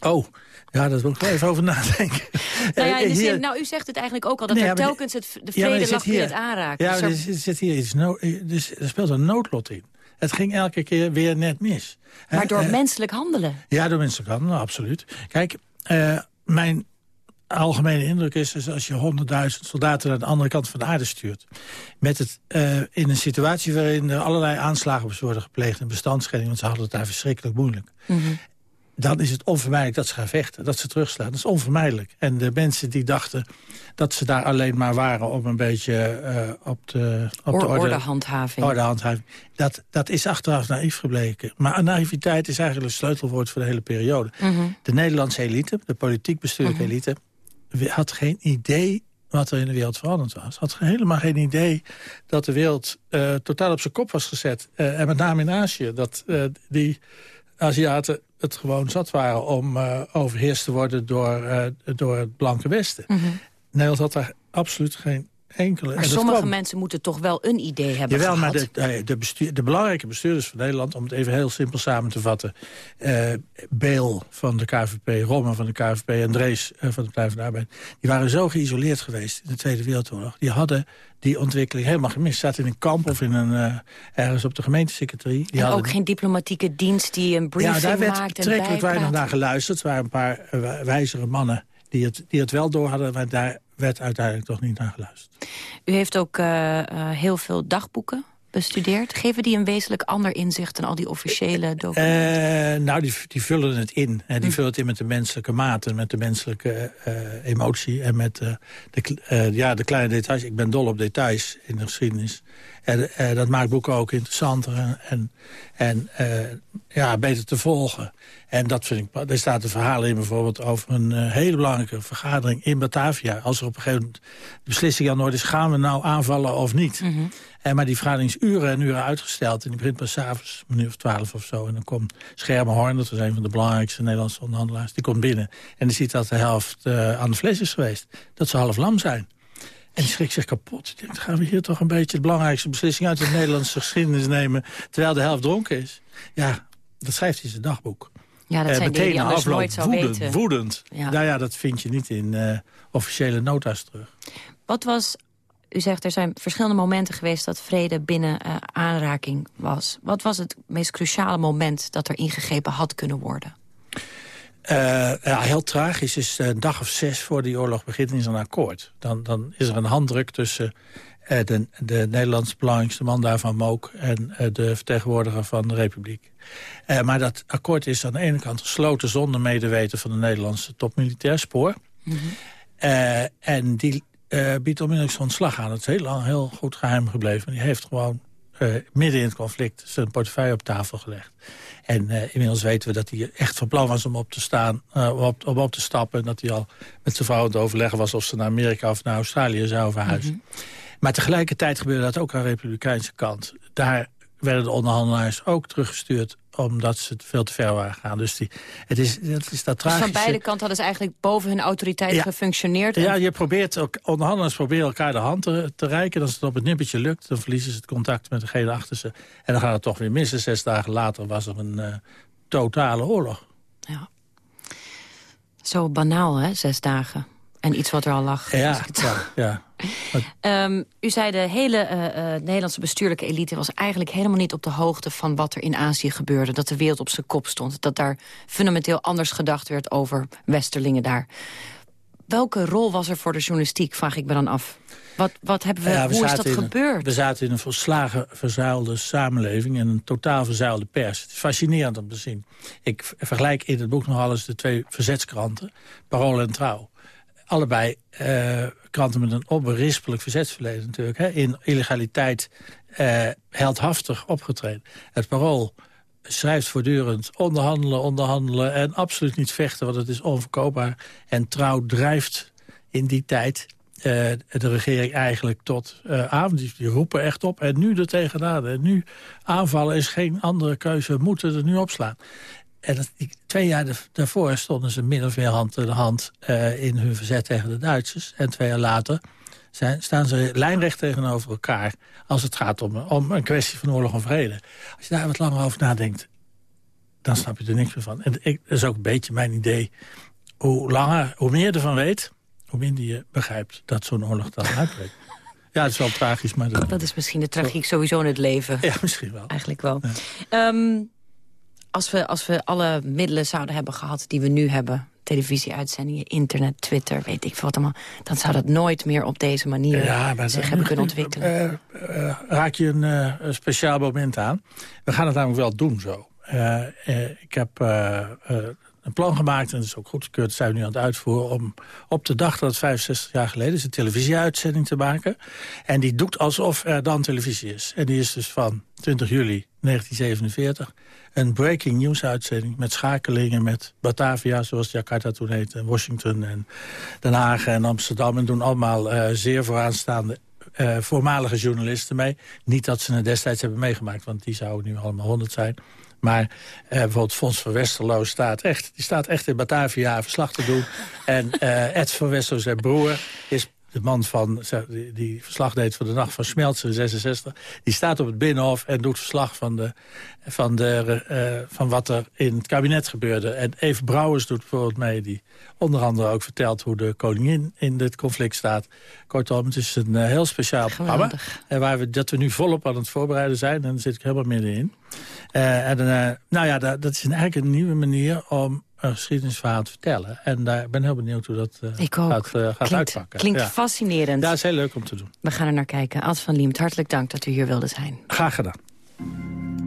Oh, ja, daar moet ik wel even over nadenken. (laughs) Nou, ja, in de zin, hier... nou, u zegt het eigenlijk ook al, dat nee, er telkens het, de vrede ja, lag in het aanraken. Ja, dus er, zit hier iets no dus er speelt een noodlot in. Het ging elke keer weer net mis. Maar door uh, menselijk handelen? Ja, door menselijk handelen, absoluut. Kijk, uh, mijn algemene indruk is, is als je honderdduizend soldaten naar de andere kant van de aarde stuurt. Met het, uh, in een situatie waarin er allerlei aanslagen worden gepleegd en bestandsscheiding, want ze hadden het daar verschrikkelijk moeilijk. Mm -hmm dan is het onvermijdelijk dat ze gaan vechten, dat ze terugslaan. Dat is onvermijdelijk. En de mensen die dachten dat ze daar alleen maar waren... om een beetje uh, op, de, op de orde, ordehandhaving. ordehandhaving. Dat, dat is achteraf naïef gebleken. Maar naïviteit is eigenlijk een sleutelwoord voor de hele periode. Mm -hmm. De Nederlandse elite, de politiek bestuurlijke mm -hmm. elite... had geen idee wat er in de wereld veranderd was. Had helemaal geen idee dat de wereld uh, totaal op zijn kop was gezet. Uh, en met name in Azië. Dat die Aziaten het gewoon zat waren om uh, overheerst te worden door, uh, door het blanke Westen. Mm -hmm. Nederland had daar absoluut geen enkele... Maar sommige mensen moeten toch wel een idee hebben Jawel, gehad. maar de, de, bestuur, de, belangrijke bestuurders van Nederland... om het even heel simpel samen te vatten... Uh, Beel van de KVP, Rommel van de KVP en Drees uh, van de Partij van de Arbeid... die waren zo geïsoleerd geweest in de Tweede Wereldoorlog. Die hadden die ontwikkeling helemaal gemist. Zaten in een kamp of in een, uh, ergens op de gemeentesecretarie. Die en hadden... ook geen diplomatieke dienst die een briefing maakt Ja, daar werd betrekkelijk weinig naar geluisterd. Het waren een paar wijzere mannen die het, die het wel door hadden... maar daar werd uiteindelijk toch niet naar geluisterd. U heeft ook uh, heel veel dagboeken bestudeerd. Geven die een wezenlijk ander inzicht dan al die officiële documenten? Uh, nou, die, die, vullen het in. Hè. Die hm. vullen het in met de menselijke maat en met de menselijke uh, emotie. En met uh, de, ja, de kleine details. Ik ben dol op details in de geschiedenis. En dat maakt boeken ook interessanter en, en, ja, beter te volgen. En dat vind ik, er staat een verhaal in bijvoorbeeld over een hele belangrijke vergadering in Batavia. Als er op een gegeven moment de beslissing aan nooit is, gaan we nou aanvallen of niet? Mm -hmm. En maar die vergadering is uren en uren uitgesteld. En die begint pas s'avonds, een uur of twaalf of zo. En dan komt Schermerhorn, dat is een van de belangrijkste Nederlandse onderhandelaars. Die komt binnen en die ziet dat de helft uh, aan de fles is geweest. Dat ze half lam zijn. En die schrikt zich kapot. Ik denk, gaan we hier toch een beetje de belangrijkste beslissing uit de Nederlandse geschiedenis nemen... terwijl de helft dronken is? Ja, dat schrijft hij in zijn dagboek. Ja, dat uh, zijn dingen die anders nooit zou woedend, weten. Woedend. Ja. Nou ja, dat vind je niet in uh, officiële nota's terug. Wat was u zegt er zijn verschillende momenten geweest dat vrede binnen uh, aanraking was. Wat was het meest cruciale moment dat er ingegrepen had kunnen worden? Uh, ja, heel tragisch is een dag of zes voor die oorlog begint is een akkoord. Dan, dan is er een handdruk tussen uh, de, de Nederlands belangrijkste man daar van Mook... en de vertegenwoordiger van de Republiek. maar dat akkoord is aan de ene kant gesloten zonder medeweten van de Nederlandse topmilitair spoor. Mm -hmm. en die uh, biedt onmiddellijk zijn ontslag aan. Het is heel lang heel goed geheim gebleven. Die heeft gewoon uh, midden in het conflict zijn portefeuille op tafel gelegd. En uh, inmiddels weten we dat hij echt van plan was om op te staan, om op, om op te stappen. En dat hij al met zijn vrouw aan het overleggen was of ze naar Amerika of naar Australië zou verhuizen. Mm -hmm. Maar tegelijkertijd gebeurde dat ook aan de republikeinse kant. Daar werden de onderhandelaars ook teruggestuurd omdat ze veel te ver waren gegaan. Dus die, het is, het is dat tragische... Dus van beide kanten hadden ze eigenlijk boven hun autoriteit ja. gefunctioneerd? Ja, je probeert ook, onderhandelaars proberen elkaar de hand te, te reiken. Als het op het nippertje lukt, dan verliezen ze het contact met degene achter ze. En dan gaat het toch weer missen. Zes dagen later was er een uh, totale oorlog. Ja. Zo banaal, hè, zes dagen. En iets wat er al lag. Ja, ja, ja. Um, (laughs) u zei de hele uh, uh, Nederlandse bestuurlijke elite was eigenlijk helemaal niet op de hoogte van wat er in Azië gebeurde. Dat de wereld op zijn kop stond. Dat daar fundamenteel anders gedacht werd over westerlingen daar. Welke rol was er voor de journalistiek, vraag ik me dan af. Wat, wat hebben we, ja, we hoe is dat in, gebeurd? We zaten in een volslagen verzuilde samenleving en een totaal verzuilde pers. Het is fascinerend om te zien. Ik vergelijk in het boek nog alles de twee verzetskranten, Parool en Trouw allebei uh, kranten met een onberispelijk verzetsverleden natuurlijk. Hè, in illegaliteit uh, heldhaftig opgetreden. Het Parool schrijft voortdurend onderhandelen, onderhandelen... en absoluut niet vechten, want het is onverkoopbaar. En Trouw drijft in die tijd uh, de regering eigenlijk tot uh. Die, die, roepen echt op. En nu er tegenaan. En nu aanvallen is geen andere keuze. We moeten er nu opslaan. En dat, twee jaar daarvoor stonden ze min of meer hand in hand uh, in hun verzet tegen de Duitsers. En twee jaar later zijn, staan ze lijnrecht tegenover elkaar als het gaat om, om een kwestie van oorlog en vrede. Als je daar wat langer over nadenkt, dan snap je er niks meer van. En ik, dat is ook een beetje mijn idee. Hoe langer, hoe meer je ervan weet, hoe minder je begrijpt dat zo'n oorlog dan uitbreekt. (laughs) Ja, het is wel tragisch, maar... Dat, dat is misschien de tragiek sowieso in het leven. Ja, misschien wel. Eigenlijk wel. Ja. Um, als we, als we alle middelen zouden hebben gehad die we nu hebben... televisieuitzendingen, internet, Twitter, weet ik wat allemaal... dan zou dat nooit meer op deze manier zich hebben kunnen ontwikkelen. Uh, (laughs) raak je een, een, speciaal moment aan. We gaan het namelijk wel doen zo. ik heb een plan gemaakt, en dat is ook goedgekeurd, zijn we nu aan het uitvoeren... om op de dag dat het 65 jaar geleden is, een televisieuitzending te maken. En die doet alsof er dan televisie is. En die is dus van 20 juli 1947. Een breaking news uitzending met schakelingen met Batavia, zoals Jakarta toen heette... Washington en Den Haag en Amsterdam. En doen allemaal uh, zeer vooraanstaande uh, voormalige journalisten mee. Niet dat ze het destijds hebben meegemaakt, want die zouden nu allemaal 100 zijn. Maar uh, bijvoorbeeld Fons van Westerlo staat echt, die staat echt in Batavia verslag te doen. en uh, Ed van Westerlo, zijn broer, is de man van, die, verslag deed voor de nacht van Schmelzen, 66... die staat op het Binnenhof en doet verslag van, de, van, de, uh, van wat er in het kabinet gebeurde. En Eve Brouwers doet bijvoorbeeld mee... die onder andere ook vertelt hoe de koningin in dit conflict staat. Kortom, het is een uh, heel speciaal programma. En waar we, dat we nu volop aan het voorbereiden zijn. En daar zit ik helemaal middenin. Uh, en nou ja, dat, dat is eigenlijk een nieuwe manier om geschiedenisverhaal te vertellen. En daar ik ben heel benieuwd hoe dat uh, gaat, uh, gaat klinkt, uitpakken. Klinkt ja. fascinerend. Ja, is heel leuk om te doen. We gaan er naar kijken. Ad van Liemt, hartelijk dank dat u hier wilde zijn. Graag gedaan.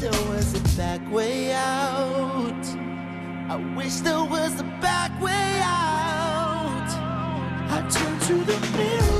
there was a back way out. I wish there was a back way out. I turned to the mirror.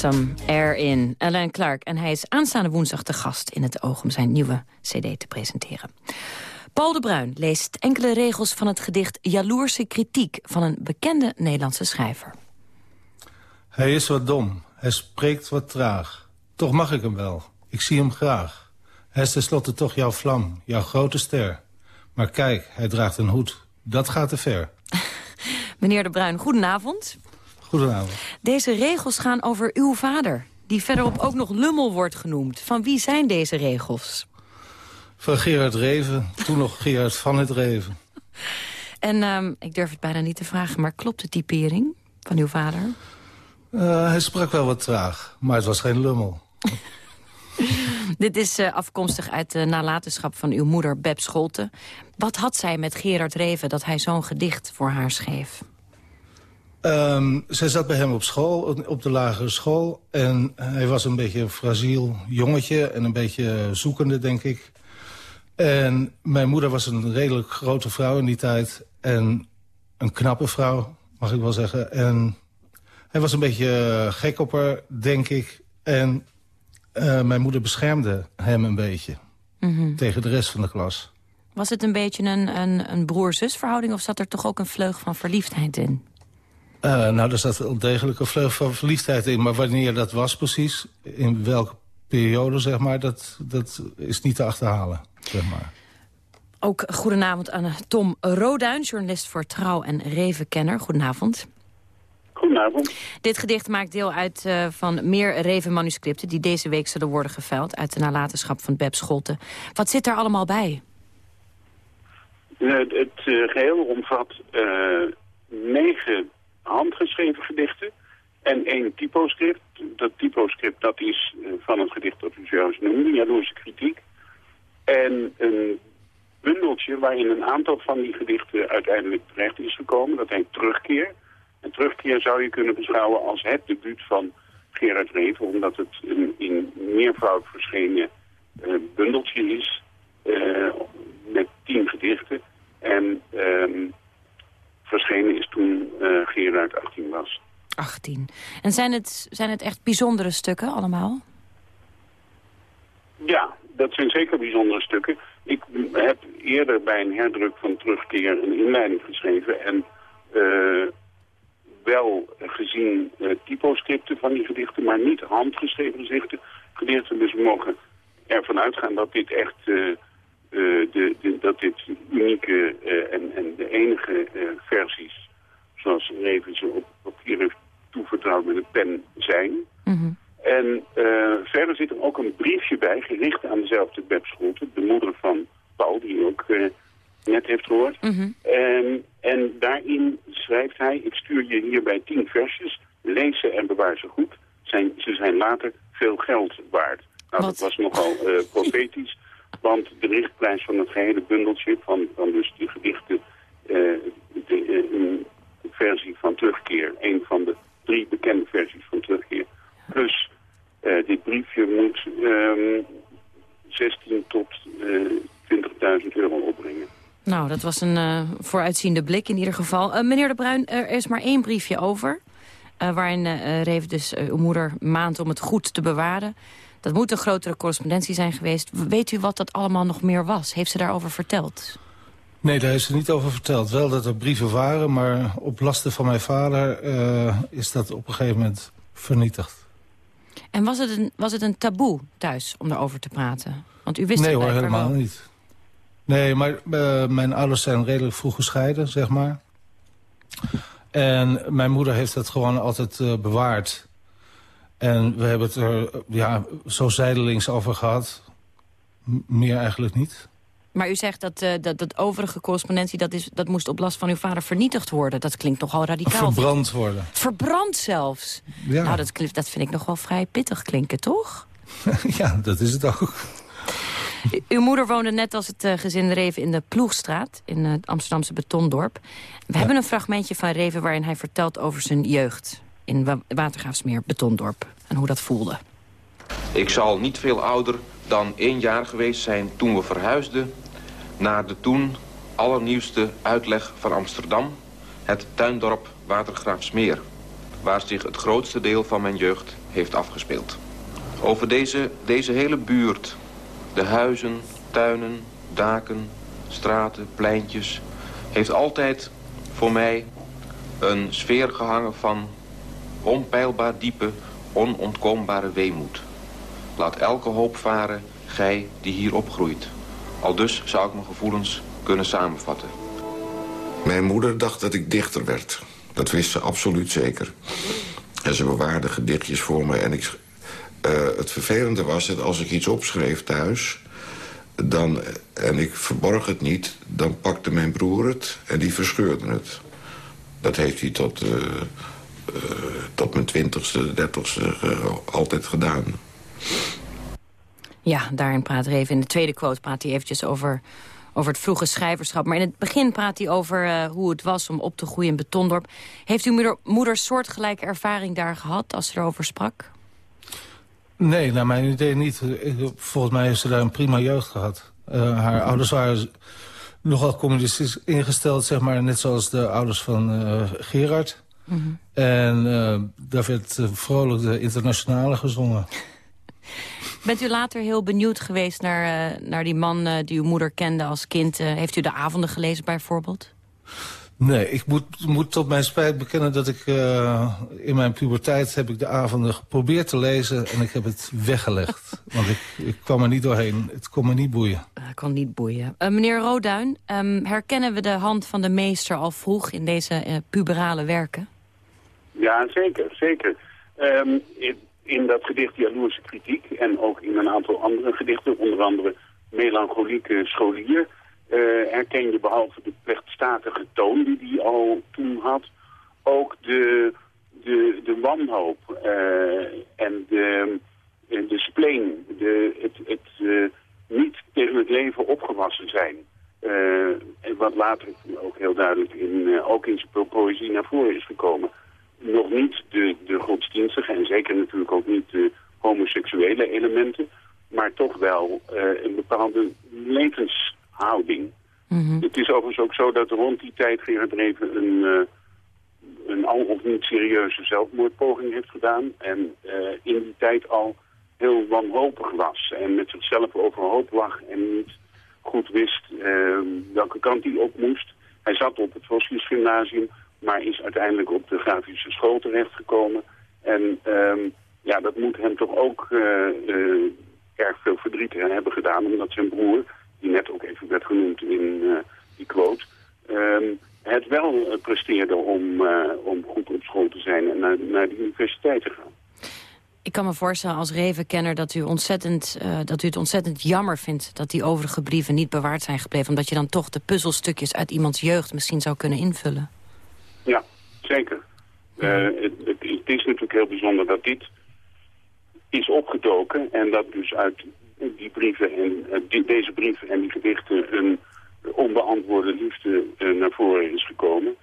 Some air in. Alain Clark. En hij is aanstaande woensdag te gast in het oog om zijn nieuwe cd te presenteren. Paul de Bruin leest enkele regels van het gedicht Jaloerse kritiek... van een bekende Nederlandse schrijver. Hij is wat dom. Hij spreekt wat traag. Toch mag ik hem wel. Ik zie hem graag. Hij is tenslotte toch jouw vlam, jouw grote ster. Maar kijk, hij draagt een hoed. Dat gaat te ver. (laughs) Meneer de Bruin, goedenavond. Goedenavond. Deze regels gaan over uw vader, die verderop ook nog Lummel wordt genoemd. Van wie zijn deze regels? Van Gerard Reven, toen nog (laughs) Gerard van het Reven. En ehm, ik durf het bijna niet te vragen, maar klopt de typering van uw vader? Uh, hij sprak wel wat traag, maar het was geen lummel. (laughs) Dit is uh, afkomstig uit de nalatenschap van uw moeder, Beb Scholte. Wat had zij met Gerard Reven dat hij zo'n gedicht voor haar schreef? Um, zij zat bij hem op school, op de lagere school. En hij was een beetje een fragiel jongetje en een beetje zoekende, denk ik. En mijn moeder was een redelijk grote vrouw in die tijd. En een knappe vrouw, mag ik wel zeggen. En hij was een beetje gek op haar, denk ik. En uh, mijn moeder beschermde hem een beetje. Mm -hmm. Tegen de rest van de klas. Was het een beetje een, een, een broer-zus verhouding... of zat er toch ook een vleug van verliefdheid in? Uh, nou, er zat wel degelijk een vleug van verliefdheid in. Maar wanneer dat was precies, in welke periode, zeg maar... dat, dat is niet te achterhalen, zeg maar. Ook goedenavond aan Tom Roduin, journalist voor Trouw en Revenkenner. Goedenavond. Goedenavond. Dit gedicht maakt deel uit uh, van meer Reven-manuscripten... die deze week zullen worden geveild uit de nalatenschap van Beb Scholte. Wat zit er allemaal bij? Uh, het uh, geheel omvat negen handgeschreven gedichten en één typoscript. Dat typoscript dat is van het gedicht dat u zojuist noemde, Jaloerse kritiek. En een bundeltje waarin een aantal van die gedichten uiteindelijk terecht is gekomen. Dat heet Terugkeer. En Terugkeer zou je kunnen beschouwen als het debuut van Gerard Reven... omdat het een in meervoud verschenen uh, bundeltje is uh, met tien gedichten. En um, verschenen is toen uh, Gerard 18 was. 18. En zijn het, zijn het echt bijzondere stukken allemaal? Ja, dat zijn zeker bijzondere stukken. Ik heb eerder bij een herdruk van Terugkeer een inleiding geschreven... en uh, wel gezien uh, typoscripten van die gedichten, maar niet handgeschreven gedichten. gedichten. Dus we mogen ervan uitgaan dat dit echt uh, de, de, dat dit unieke en, en de enige versies, zoals Reven ze op papier heeft toevertrouwd met een pen, zijn. Mm -hmm. En verder zit er ook een briefje bij, gericht aan dezelfde Beb Scholte, de moeder van Paul, die ook net heeft gehoord. Mm -hmm. en, en daarin schrijft hij, ik stuur je hierbij tien versjes, lees ze en bewaar ze goed. Zijn, ze zijn later veel geld waard. Nou, Wat? dat was nogal uh, (laughs) profetisch, want de richtprijs van het gehele bundeltje, van, van dus die gedichten, de, een versie van Terugkeer, een van de drie bekende versies van Terugkeer, plus dit briefje moet um, 16 tot 20.000 euro opbrengen. Nou, dat was een uh, vooruitziende blik in ieder geval. Uh, meneer De Bruin, er is maar één briefje over. Uh, waarin Reef dus uw moeder maand om het goed te bewaren. Dat moet een grotere correspondentie zijn geweest. Weet u wat dat allemaal nog meer was? Heeft ze daarover verteld? Nee, daar heeft ze niet over verteld. Wel dat er brieven waren, maar op lasten van mijn vader... is dat op een gegeven moment vernietigd. En was het een, was het een taboe thuis om daarover te praten? Want u wist nee het hoor, helemaal wel. niet. Nee, maar uh, mijn ouders zijn redelijk vroeg gescheiden, zeg maar. En mijn moeder heeft het gewoon altijd uh, bewaard. En we hebben het er ja, zo zijdelings over gehad. M meer eigenlijk niet. Maar u zegt dat, uh, dat, dat overige correspondentie... Dat, is, dat moest op last van uw vader vernietigd worden. Dat klinkt nogal radicaal. Verbrand worden. Verbrand zelfs? Ja. Nou, dat, dat vind ik nog wel vrij pittig klinken, toch? (laughs) ja, dat is het ook. Uw moeder woonde net als het uh, gezin Reven in de Ploegstraat... in het Amsterdamse Betondorp. We ja. hebben een fragmentje van Reven waarin hij vertelt over zijn jeugd... in Wa Watergraafsmeer, Betondorp, en hoe dat voelde. Ik zal niet veel ouder dan één jaar geweest zijn toen we verhuisden... naar de toen allernieuwste uitleg van Amsterdam... het tuindorp Watergraafsmeer. waar zich het grootste deel van mijn jeugd heeft afgespeeld. Over deze, deze hele buurt, de huizen, tuinen, daken, straten, pleintjes... heeft altijd voor mij een sfeer gehangen van onpeilbaar diepe, onontkoombare weemoed. Laat elke hoop varen, gij die hier opgroeit. Al dus zou ik mijn gevoelens kunnen samenvatten. Mijn moeder dacht dat ik dichter werd. Dat wist ze absoluut zeker. En ze bewaarde gedichtjes voor me. En ik, uh, het vervelende was dat als ik iets opschreef thuis... Dan, en ik verborg het niet, dan pakte mijn broer het en die verscheurde het. Dat heeft hij tot, uh, tot mijn twintigste, dertigste altijd gedaan. Ja, daarin praat er even in de tweede quote praat hij eventjes over, over het vroege schrijverschap. Maar in het begin praat hij over uh, hoe het was om op te groeien in Betondorp. Heeft uw moeder, moeder soortgelijke ervaring daar gehad als ze erover sprak? Nee, naar mijn idee niet. Volgens mij heeft ze daar een prima jeugd gehad. Uh, haar ouders waren nogal communistisch ingesteld, zeg maar. Net zoals de ouders van uh, Gerard. Mm -hmm. En daar werd vrolijk de internationale gezongen. (laughs) Bent u later heel benieuwd geweest naar, uh, naar die man uh, die uw moeder kende als kind? Uh, heeft u de avonden gelezen bijvoorbeeld? Nee, ik moet, moet tot mijn spijt bekennen dat ik in mijn puberteit heb ik de avonden geprobeerd te lezen en ik heb het weggelegd. (laughs) Want ik, ik kwam er niet doorheen. Het kon me niet boeien. Het kon niet boeien. meneer Roduin, um, herkennen we de hand van de meester al vroeg in deze puberale werken? Ja, zeker, zeker. Um, in dat gedicht Jaloerse Kritiek en ook in een aantal andere gedichten, onder andere Melancholieke Scholier, uh, herken je behalve de plechtstatige toon die hij al toen had, ook de, de, de wanhoop uh, en de, de spleen, de, het, het niet tegen het leven opgewassen zijn. wat later ook heel duidelijk in, ook in zijn poëzie naar voren is gekomen nog niet de, de godsdienstige en zeker natuurlijk ook niet de homoseksuele elementen, maar toch wel uh, een bepaalde levenshouding. Mm -hmm. Het is overigens ook zo dat rond die tijd Gerard Reven een, uh, een al of niet serieuze zelfmoordpoging heeft gedaan en uh, in die tijd al heel wanhopig was en met zichzelf overhoop lag en niet goed wist welke kant hij op moest. Hij zat op het Vosjes Gymnasium, maar is uiteindelijk op de grafische school terechtgekomen. En um, ja, dat moet hem toch ook uh, uh, erg veel verdriet hebben gedaan, omdat zijn broer, die net ook even werd genoemd in die quote, um, het wel presteerde om, om goed op school te zijn en naar, naar de universiteit te gaan. Ik kan me voorstellen als revenkenner dat u, ontzettend, dat u het ontzettend jammer vindt... dat die overige brieven niet bewaard zijn gebleven... omdat je dan toch de puzzelstukjes uit iemands jeugd misschien zou kunnen invullen. Zeker. Uh, het, het, is natuurlijk heel bijzonder dat dit is opgedoken... en dat dus uit die brieven en die, deze brieven en die gedichten... een onbeantwoorde liefde uh, naar voren is gekomen...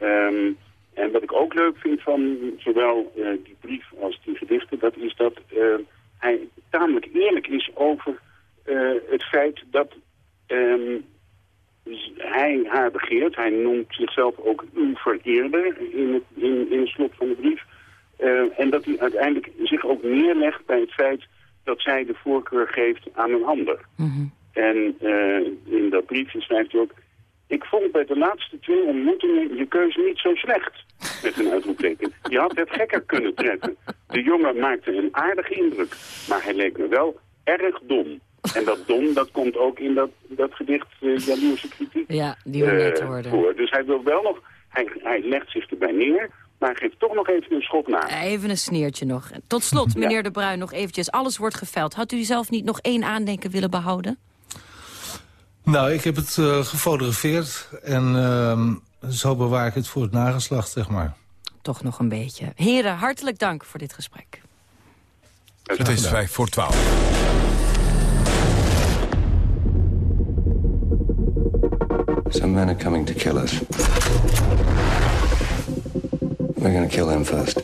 Um, en wat ik ook leuk vind van zowel die brief als die gedichten... dat is dat hij tamelijk eerlijk is over het feit dat um, hij haar begeert. Hij noemt zichzelf ook uw vereerder in het, in, in het slot van de brief. en dat hij uiteindelijk zich ook neerlegt bij het feit dat zij de voorkeur geeft aan een ander. Mm -hmm. En in dat briefje schrijft hij ook... Ik vond bij de laatste twee ontmoetingen je keuze niet zo slecht. Met een uitroepteken. Je had het gekker kunnen treffen. De jongen maakte een aardige indruk. Maar hij leek me wel erg dom. (laughs) En dat dom, dat komt ook in dat, dat gedicht uh, Jaloerse kritiek ja, die we net uh, hoorden. Voor. Dus hij wil wel nog, hij, hij legt zich erbij neer, maar hij geeft toch nog even een schop na. Even een sneertje nog. Tot slot, meneer ja. De Bruin, nog eventjes. Alles wordt geveld. Had u zelf niet nog één aandenken willen behouden? Nou, ik heb het uh, gefotografeerd en uh, zo bewaar ik het voor het nageslacht, zeg maar. Toch nog een beetje. Heren, hartelijk dank voor dit gesprek. Het is vijf voor twaalf. Some men are coming to kill us. We're gonna kill them first.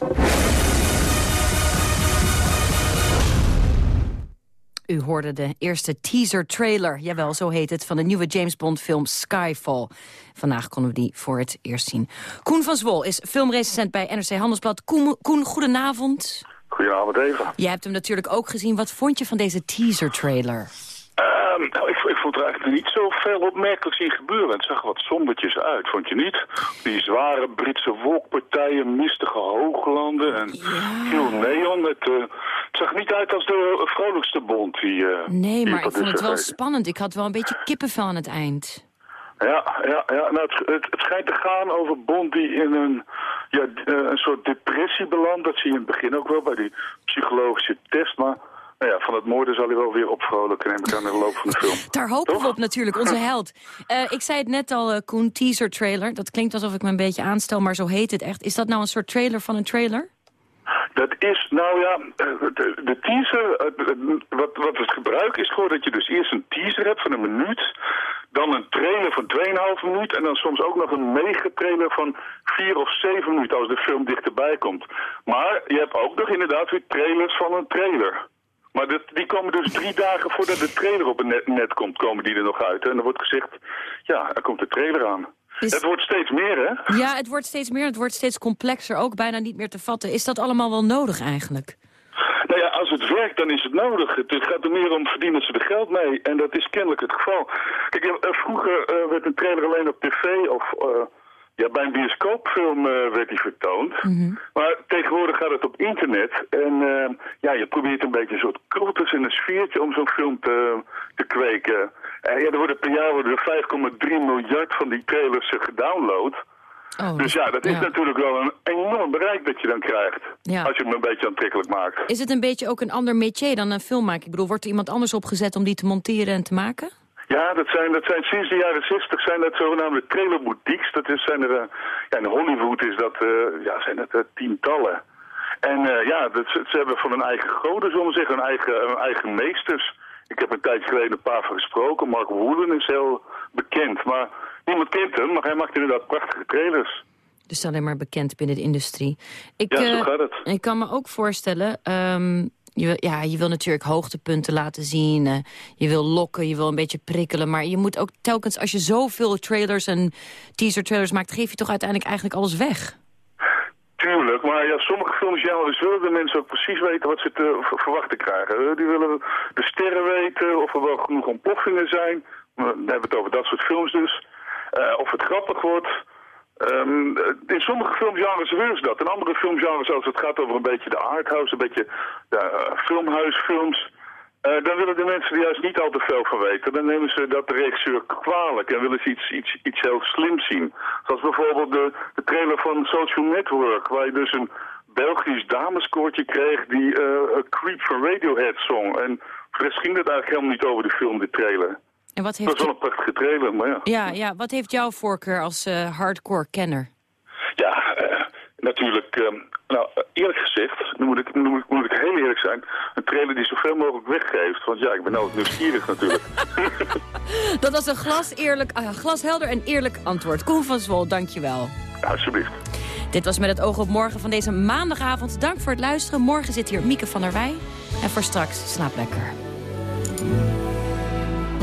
U hoorde de eerste teaser-trailer, jawel, zo heet het... van de nieuwe James Bond-film Skyfall. Vandaag konden we die voor het eerst zien. Koen van Zwol is filmrecensent bij NRC Handelsblad. Koen, Koen goedenavond. Goedenavond, Eva. Jij hebt hem natuurlijk ook gezien. Wat vond je van deze teaser-trailer? Ehm, nou, vond er eigenlijk niet zo veel opmerkelijks in gebeuren. Het zag wat sombertjes uit, vond je niet? Die zware Britse wolkpartijen, mistige hooglanden en veel neon. Het, eh, het zag niet uit als de vrolijkste bond. Die, eh, Nee, maar ik vond het wel spannend. Ik had wel een beetje kippenvel aan het eind. Ja, ja, ja. Nou, het, het, het schijnt te gaan over Bond die in een, ja, eh, een soort depressie belandt. Dat zie je in het begin ook wel bij die psychologische test. Maar nou ja, van het moorden zal hij wel weer opvrolijken, neem ik aan in de loop van de film. (laughs) Daar hopen we op natuurlijk, onze held. Eh, ik zei het net al, eh, Koen, teaser-trailer. Dat klinkt alsof ik me een beetje aanstel, maar zo heet het echt. Is dat nou een soort trailer van een trailer? Dat is, nou ja, eh, de, de teaser, wat, wat het gebruik is gewoon dat je dus eerst een teaser hebt van een minuut, dan een trailer van 2,5 minuut en dan soms ook nog een megatrailer van 4 of 7 minuten als de film dichterbij komt. Maar je hebt ook nog inderdaad weer trailers van een trailer. Maar dat, die komen dus drie dagen voordat de trailer op het net, net komt, komen die er nog uit. En dan wordt gezegd, ja, er komt de trailer aan. Het wordt steeds meer, hè? Ja, het wordt steeds meer, het wordt steeds complexer, ook bijna niet meer te vatten. Is dat allemaal wel nodig eigenlijk? Nou ja, als het werkt, dan is het nodig. Het gaat er meer om verdienen ze er geld mee. En dat is kennelijk het geval. Kijk, eh, vroeger eh, werd een trailer alleen op tv of eh, ja, bij een bioscoopfilm eh, werd die vertoond. Maar tegenwoordig gaat het op internet. En eh, ja, je probeert een beetje een soort cultus en een sfeertje om zo'n film te, te kweken. En ja, er worden per jaar worden er 5,3 miljard van die trailers eh, gedownload. dus ja, dat is ja. natuurlijk wel een enorm bereik dat je dan krijgt. Ja. Als je hem een beetje aantrekkelijk maakt. Is het een beetje ook een ander métier dan een filmmaker? Ik bedoel, wordt er iemand anders opgezet om die te monteren en te maken? Ja, dat zijn, dat zijn sinds de jaren 60 zijn dat zogenaamde trailerboutiques. Dat is, zijn er, eh, ja, in Hollywood is dat, eh, ja, zijn het eh, tientallen. En ja, dat, ze, hebben van hun eigen goden, zullen we zeggen, hun eigen, hun eigen meesters. Ik heb een tijdje geleden een paar van gesproken. Mark Woolen is heel bekend, maar niemand kent hem. Maar hij maakt inderdaad prachtige trailers. Dus alleen maar bekend binnen de industrie. Ik, Ja, zo gaat het. Ik kan me ook voorstellen... ehm, je, ja, je wil natuurlijk hoogtepunten laten zien. eh, je wil lokken, je wil een beetje prikkelen. Maar je moet ook telkens, als je zoveel trailers en teaser-trailers maakt... geef je toch uiteindelijk eigenlijk alles weg. Tuurlijk, maar ja, sommige filmgenres willen de mensen ook precies weten wat ze te verwachten krijgen. Eh, Die willen de sterren weten, of er wel genoeg ontploffingen zijn. Dan hebben we het over dat soort films dus. Eh, of het grappig wordt. Ehm, eh, in sommige filmgenres willen ze dat. In andere filmgenres, als het gaat over een beetje de arthouse, een beetje ja, eh, filmhuisfilms... eh, dan willen de mensen er juist niet al te veel van weten. Dan nemen ze dat de regisseur kwalijk en willen ze iets, iets, iets heel slims zien. Zoals bijvoorbeeld de, de trailer van Social Network, waar je dus een Belgisch dameskoortje kreeg die een Creep van Radiohead zong. En voor ging het eigenlijk helemaal niet over de film, de trailer. En wat Dat heeft, was wel een prachtige trailer, maar ja. ja, ja, wat heeft jouw voorkeur als eh, hardcore-kenner? Ja, eh, natuurlijk. eh, nou, eh, eerlijk gezegd, nu moet ik, nu moet, ik, moet ik heel eerlijk zijn. Een trailer die zoveel mogelijk weggeeft. Want ja, ik ben altijd nieuwsgierig natuurlijk. (laughs) Dat was een glas eerlijk, ah, glashelder en eerlijk antwoord. Koen van Zwol, dankjewel. Ja, alsjeblieft. Dit was met het oog op morgen van deze maandagavond. Dank voor het luisteren. Morgen zit hier Mieke van der Wij. En voor straks, slaap lekker.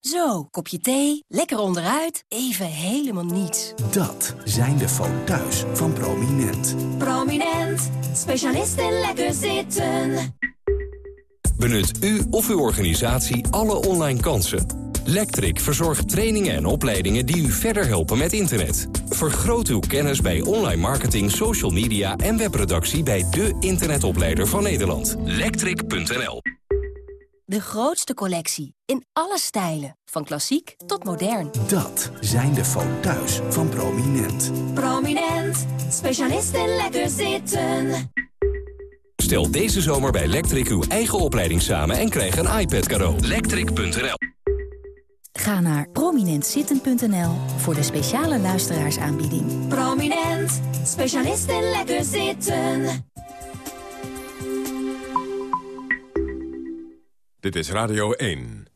Zo, kopje thee, lekker onderuit, even helemaal niets. Dat zijn de foto's van Prominent. Prominent, specialist in lekker zitten. Benut u of uw organisatie alle online kansen. Lectric verzorgt trainingen en opleidingen die u verder helpen met internet. Vergroot uw kennis bij online marketing, social media en webproductie bij de internetopleider van Nederland. Lectric.nl De grootste collectie, in alle stijlen. Van klassiek tot modern. Dat zijn de foto's van Prominent. Prominent, specialist in lekker zitten. Stel deze zomer bij Lectric uw eigen opleiding samen en krijg een iPad cadeau. Lectric.nl Ga naar prominentzitten.nl voor de speciale luisteraarsaanbieding. Prominent, specialist in lekker zitten. Dit is Radio 1.